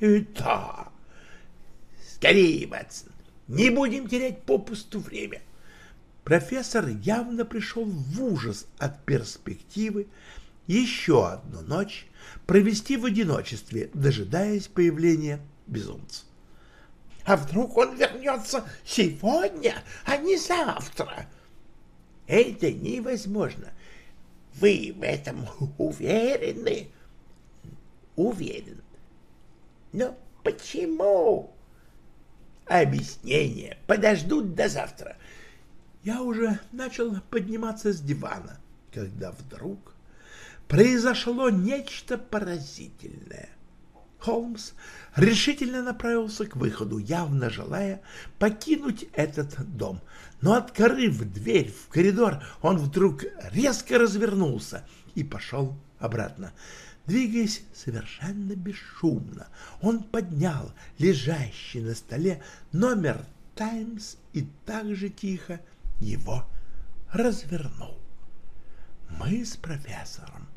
Да. Скорее, Ватсон, не будем терять попусту время. Профессор явно пришел в ужас от перспективы, еще одну ночь провести в одиночестве, дожидаясь появления безумца. А вдруг он вернется сегодня, а не завтра? Это невозможно. Вы в этом уверены? Уверен. Но почему? Объяснения подождут до завтра. Я уже начал подниматься с дивана, когда вдруг произошло нечто поразительное. Холмс решительно направился к выходу, явно желая покинуть этот дом. Но, открыв дверь в коридор, он вдруг резко развернулся и пошел обратно. Двигаясь совершенно бесшумно, он поднял лежащий на столе номер «Таймс» и также тихо его развернул. Мы с профессором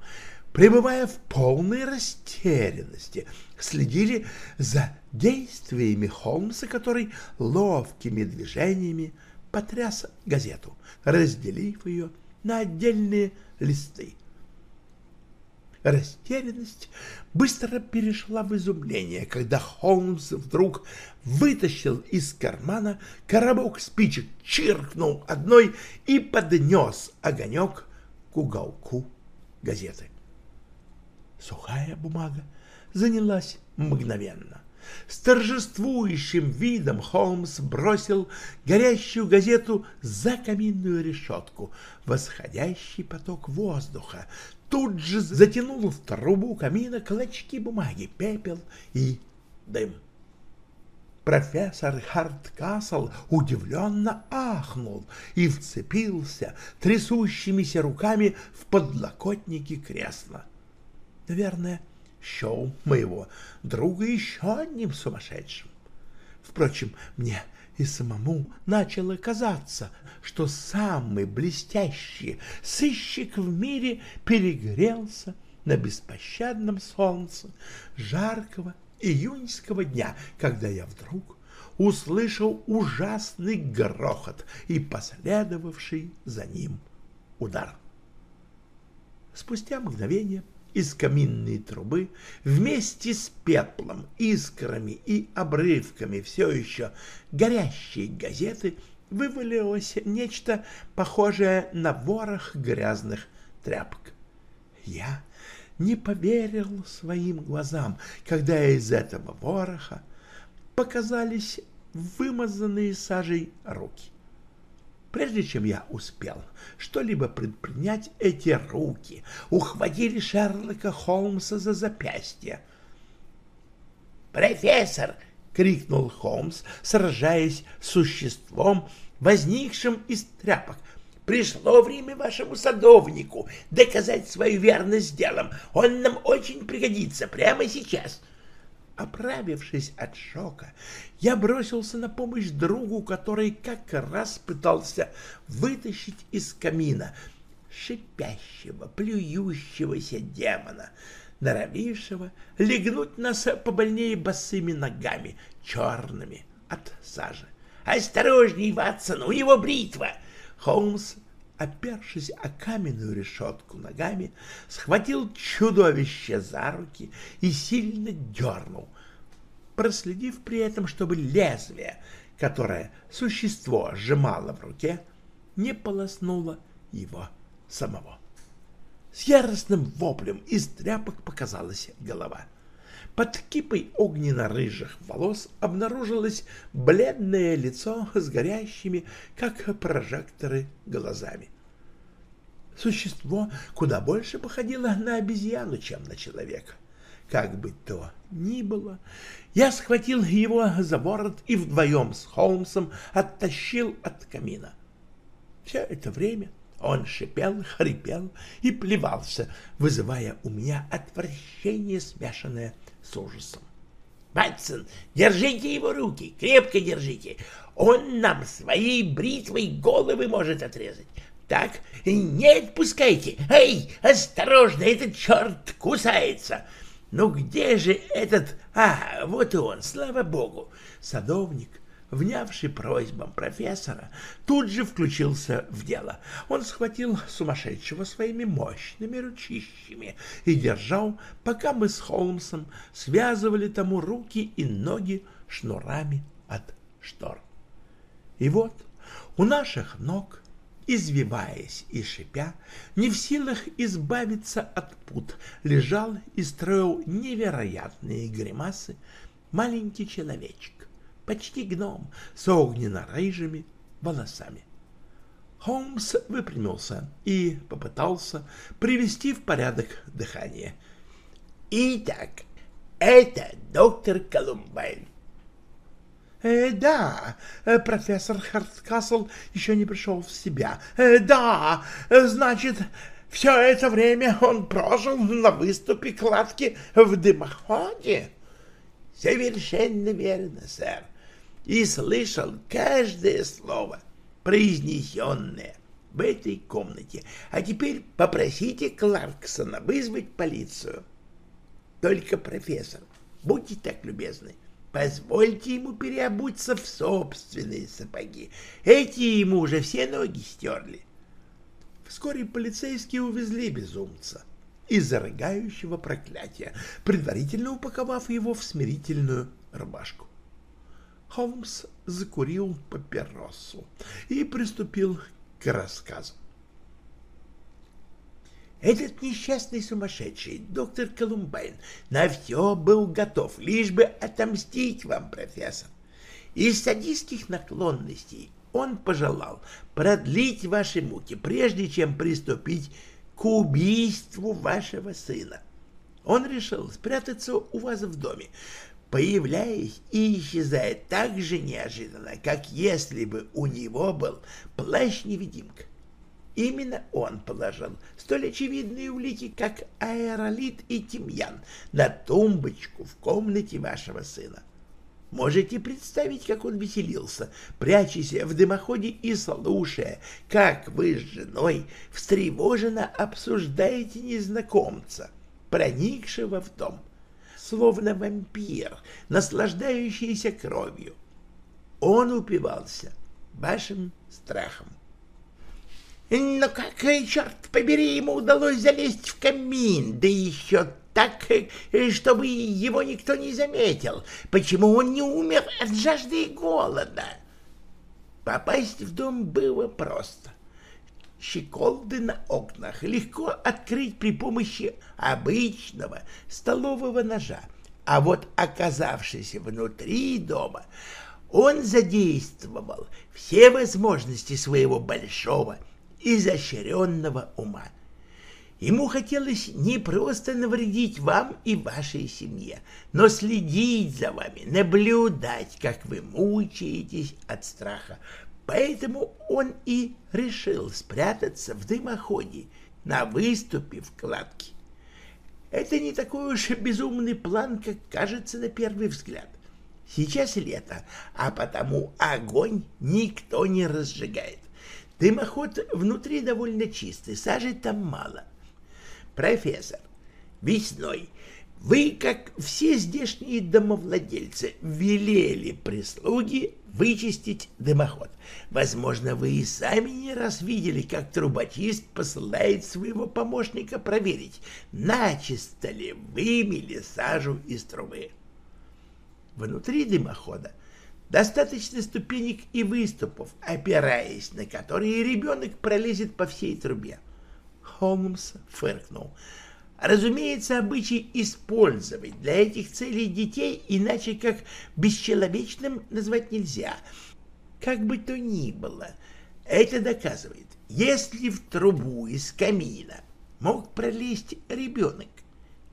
пребывая в полной растерянности, следили за действиями Холмса, который ловкими движениями потряс газету, разделив ее на отдельные листы. Растерянность быстро перешла в изумление, когда Холмс вдруг вытащил из кармана коробок спичек, чиркнул одной и поднес огонек к уголку газеты. Сухая бумага занялась мгновенно. С торжествующим видом Холмс бросил горящую газету за каминную решетку. Восходящий поток воздуха тут же затянул в трубу камина клочки бумаги, пепел и дым. Профессор Харткасл удивленно ахнул и вцепился трясущимися руками в подлокотники кресла. Наверное, счел моего друга еще одним сумасшедшим. Впрочем, мне и самому начало казаться, что самый блестящий сыщик в мире перегрелся на беспощадном солнце жаркого июньского дня, когда я вдруг услышал ужасный грохот и последовавший за ним удар. Спустя мгновение из каминной трубы вместе с пеплом, искрами и обрывками все еще горящей газеты вывалилось нечто похожее на ворох грязных тряпок. Я не поверил своим глазам, когда из этого вороха показались вымазанные сажей руки. Прежде чем я успел что-либо предпринять, эти руки ухватили Шерлока Холмса за запястье. «Профессор!» — крикнул Холмс, сражаясь с существом, возникшим из тряпок. «Пришло время вашему садовнику доказать свою верность делом. Он нам очень пригодится прямо сейчас». Оправившись от шока, я бросился на помощь другу, который как раз пытался вытащить из камина шипящего, плюющегося демона, норовившего легнуть нас побольнее босыми ногами, черными от сажи. «Осторожней, Ватсон, у него бритва!» Холмс опершись о каменную решетку ногами, схватил чудовище за руки и сильно дернул, проследив при этом, чтобы лезвие, которое существо сжимало в руке, не полоснуло его самого. С яростным воплем из тряпок показалась голова. Под кипой огненно-рыжих волос обнаружилось бледное лицо с горящими, как прожекторы, глазами. Существо куда больше походило на обезьяну, чем на человека. Как бы то ни было, я схватил его за ворот и вдвоем с Холмсом оттащил от камина. Все это время он шипел, хрипел и плевался, вызывая у меня отвращение, смешанное с ужасом. «Ватсон, держите его руки, крепко держите. Он нам своей бритвой головы может отрезать. Так, не отпускайте. Эй, осторожно, этот черт кусается. Ну где же этот... А, вот и он, слава богу. Садовник, внявший просьбам профессора, тут же включился в дело. Он схватил сумасшедшего своими мощными ручищами и держал, пока мы с Холмсом связывали тому руки и ноги шнурами от штор. И вот у наших ног извиваясь и шипя, не в силах избавиться от пут, лежал и строил невероятные гримасы маленький человечек, почти гном с огненно-рыжими волосами. Холмс выпрямился и попытался привести в порядок дыхание. «Итак, это доктор Колумбайн. Э, да, э, профессор Харткасл еще не пришел в себя. Э, да, значит, все это время он прожил на выступе кладки в дымоходе? Совершенно верно, сэр. И слышал каждое слово, произнесенное в этой комнате. А теперь попросите Кларксона вызвать полицию. Только, профессор, будьте так любезны, Позвольте ему переобуться в собственные сапоги. Эти ему уже все ноги стерли. Вскоре полицейские увезли безумца из-за проклятия, предварительно упаковав его в смирительную рубашку. Холмс закурил папиросу и приступил к рассказу. Этот несчастный сумасшедший, доктор Колумбайн, на все был готов, лишь бы отомстить вам, профессор. Из садистских наклонностей он пожелал продлить ваши муки, прежде чем приступить к убийству вашего сына. Он решил спрятаться у вас в доме, появляясь и исчезая так же неожиданно, как если бы у него был плащ-невидимка. Именно он положил столь очевидные улики, как аэролит и тимьян, на тумбочку в комнате вашего сына. Можете представить, как он веселился, прячась в дымоходе и слушая, как вы с женой встревоженно обсуждаете незнакомца, проникшего в дом, словно вампир, наслаждающийся кровью. Он упивался вашим страхом. Но как, черт побери, ему удалось залезть в камин, да еще так, чтобы его никто не заметил? Почему он не умер от жажды и голода? Попасть в дом было просто. Щеколды на окнах легко открыть при помощи обычного столового ножа, а вот оказавшись внутри дома, он задействовал все возможности своего большого, изощренного ума. Ему хотелось не просто навредить вам и вашей семье, но следить за вами, наблюдать, как вы мучаетесь от страха. Поэтому он и решил спрятаться в дымоходе на выступе в кладке. Это не такой уж безумный план, как кажется на первый взгляд. Сейчас лето, а потому огонь никто не разжигает. Дымоход внутри довольно чистый, сажи там мало. Профессор, весной вы, как все здешние домовладельцы, велели прислуги вычистить дымоход. Возможно, вы и сами не раз видели, как трубочист посылает своего помощника проверить, начисто ли вымели сажу из трубы. Внутри дымохода достаточно ступенек и выступов, опираясь на которые ребенок пролезет по всей трубе. Холмс фыркнул. Разумеется, обычай использовать для этих целей детей иначе как бесчеловечным назвать нельзя. Как бы то ни было, это доказывает, если в трубу из камина мог пролезть ребенок,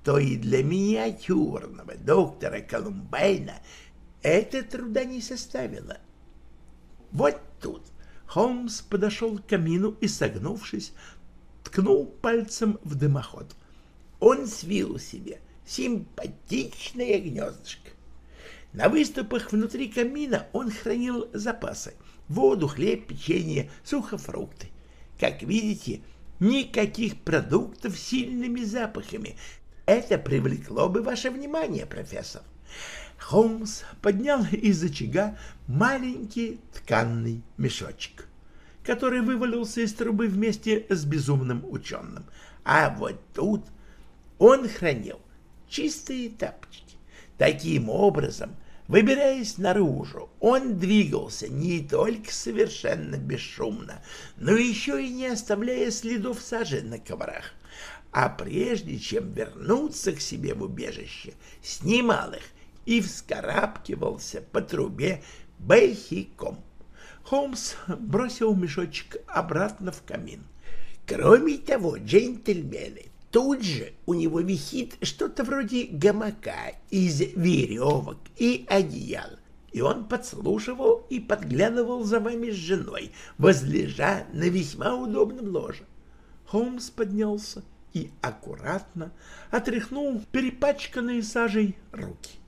то и для миниатюрного доктора Колумбайна это труда не составило. Вот тут Холмс подошел к камину и, согнувшись, ткнул пальцем в дымоход. Он свил себе симпатичное гнездышко. На выступах внутри камина он хранил запасы — воду, хлеб, печенье, сухофрукты. Как видите, никаких продуктов с сильными запахами, это привлекло бы ваше внимание, профессор. Холмс поднял из очага маленький тканный мешочек, который вывалился из трубы вместе с безумным ученым. А вот тут он хранил чистые тапочки. Таким образом, выбираясь наружу, он двигался не только совершенно бесшумно, но еще и не оставляя следов сажи на коврах а прежде чем вернуться к себе в убежище, снимал их и вскарабкивался по трубе бэхиком. Холмс бросил мешочек обратно в камин. Кроме того, джентльмены, тут же у него висит что-то вроде гамака из веревок и одеял, и он подслушивал и подглядывал за вами с женой, возлежа на весьма удобном ложе. Холмс поднялся и аккуратно отряхнул перепачканные сажей руки.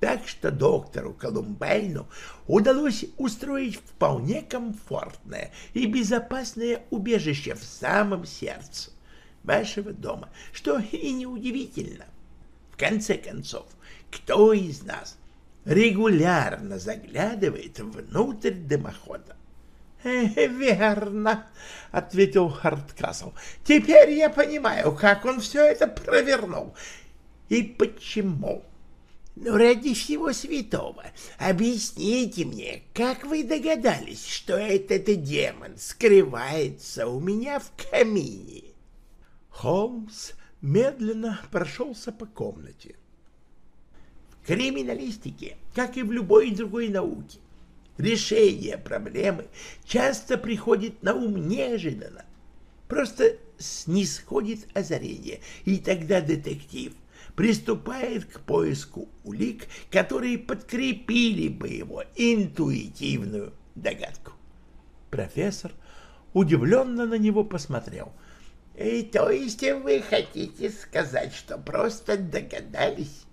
Так что доктору Колумбайну удалось устроить вполне комфортное и безопасное убежище в самом сердце вашего дома, что и неудивительно. В конце концов, кто из нас регулярно заглядывает внутрь дымохода? «Верно», — ответил Хардкасл. «Теперь я понимаю, как он все это провернул и почему». «Ну, ради всего святого, объясните мне, как вы догадались, что этот демон скрывается у меня в камине?» Холмс медленно прошелся по комнате. В криминалистике, как и в любой другой науке, решение проблемы часто приходит на ум неожиданно. Просто снисходит озарение, и тогда детектив приступает к поиску улик, которые подкрепили бы его интуитивную догадку. Профессор удивленно на него посмотрел. «И то есть вы хотите сказать, что просто догадались?»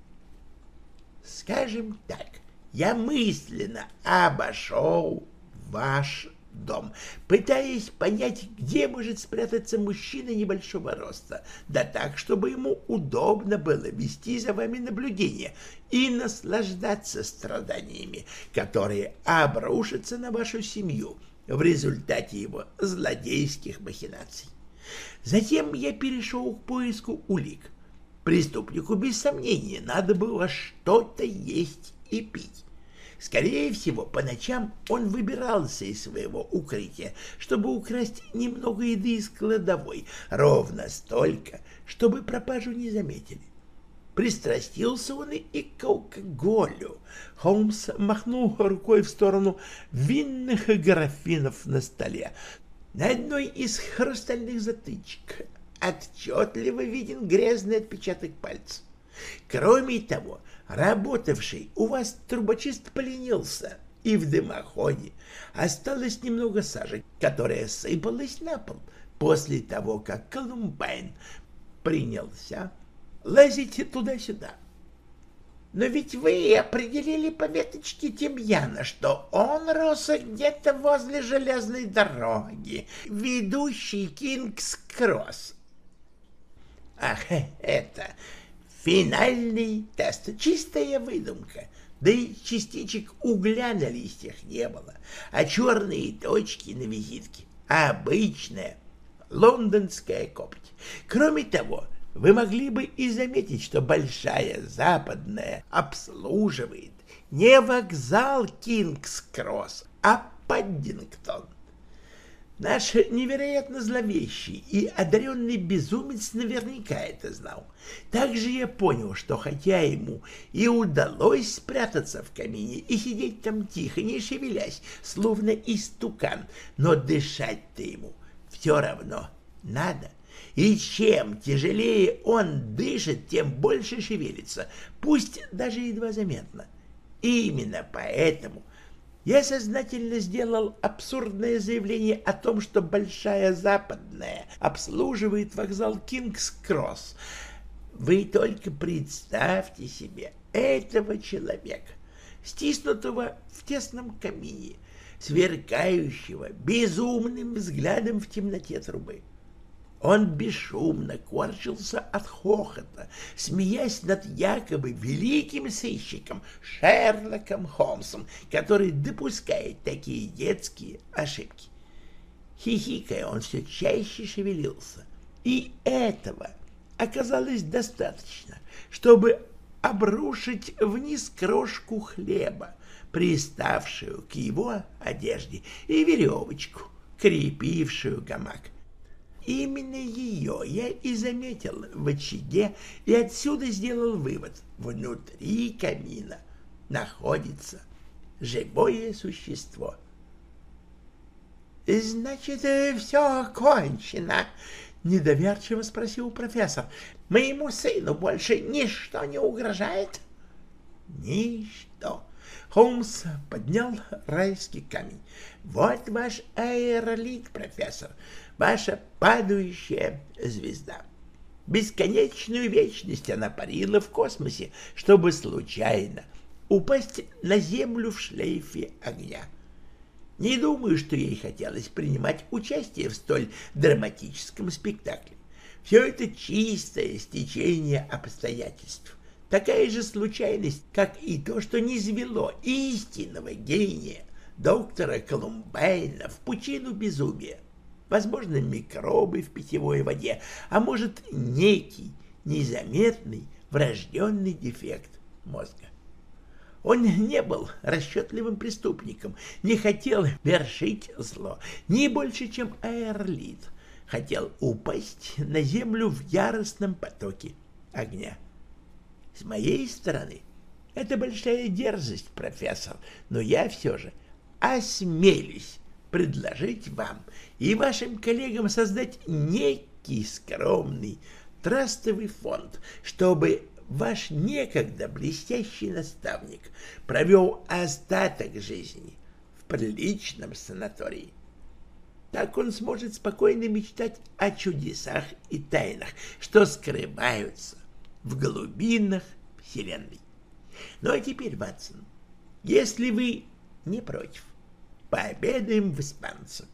«Скажем так, я мысленно обошел ваш дом, пытаясь понять, где может спрятаться мужчина небольшого роста, да так, чтобы ему удобно было вести за вами наблюдение и наслаждаться страданиями, которые обрушатся на вашу семью в результате его злодейских махинаций. Затем я перешел к поиску улик. Преступнику, без сомнения, надо было что-то есть и пить. Скорее всего, по ночам он выбирался из своего укрытия, чтобы украсть немного еды из кладовой, ровно столько, чтобы пропажу не заметили. Пристрастился он и к алкоголю. Холмс махнул рукой в сторону винных графинов на столе. На одной из хрустальных затычек отчетливо виден грязный отпечаток пальца. Кроме того, работавший у вас трубочист поленился, и в дымоходе осталось немного сажи, которая сыпалась на пол после того, как Колумбайн принялся лазить туда-сюда. Но ведь вы определили по веточке тимьяна, что он рос где-то возле железной дороги, ведущей Кингс-Кросс. Ах, это финальный тест, чистая выдумка. Да и частичек угля на листьях не было, а черные точки на визитке — обычная лондонская копть. Кроме того, вы могли бы и заметить, что Большая Западная обслуживает не вокзал Кингс-Кросс, а Паддингтон. Наш невероятно зловещий и одаренный безумец наверняка это знал. Также я понял, что хотя ему и удалось спрятаться в камине и сидеть там тихо, не шевелясь, словно истукан, но дышать-то ему все равно надо. И чем тяжелее он дышит, тем больше шевелится, пусть даже едва заметно. Именно поэтому я сознательно сделал абсурдное заявление о том, что Большая Западная обслуживает вокзал Кингс-Кросс. Вы только представьте себе этого человека, стиснутого в тесном камине, сверкающего безумным взглядом в темноте трубы. Он бесшумно корчился от хохота, смеясь над якобы великим сыщиком Шерлоком Холмсом, который допускает такие детские ошибки. Хихикая, он все чаще шевелился, и этого оказалось достаточно, чтобы обрушить вниз крошку хлеба, приставшую к его одежде, и веревочку, крепившую гамак. Именно ее я и заметил в очаге и отсюда сделал вывод. Внутри камина находится живое существо. «Значит, все кончено?» — недоверчиво спросил профессор. «Моему сыну больше ничто не угрожает?» «Ничто». Холмс поднял райский камень. «Вот ваш аэролит, профессор ваша падающая звезда. Бесконечную вечность она парила в космосе, чтобы случайно упасть на Землю в шлейфе огня. Не думаю, что ей хотелось принимать участие в столь драматическом спектакле. Все это чистое стечение обстоятельств. Такая же случайность, как и то, что не звело истинного гения доктора Колумбайна в пучину безумия возможно, микробы в питьевой воде, а может, некий незаметный врожденный дефект мозга. Он не был расчетливым преступником, не хотел вершить зло, не больше, чем аэрлит, хотел упасть на землю в яростном потоке огня. С моей стороны, это большая дерзость, профессор, но я все же осмелюсь предложить вам и вашим коллегам создать некий скромный трастовый фонд, чтобы ваш некогда блестящий наставник провел остаток жизни в приличном санатории. Так он сможет спокойно мечтать о чудесах и тайнах, что скрываются в глубинах Вселенной. Ну а теперь, Ватсон, если вы не против, Пообедаем в Испанце.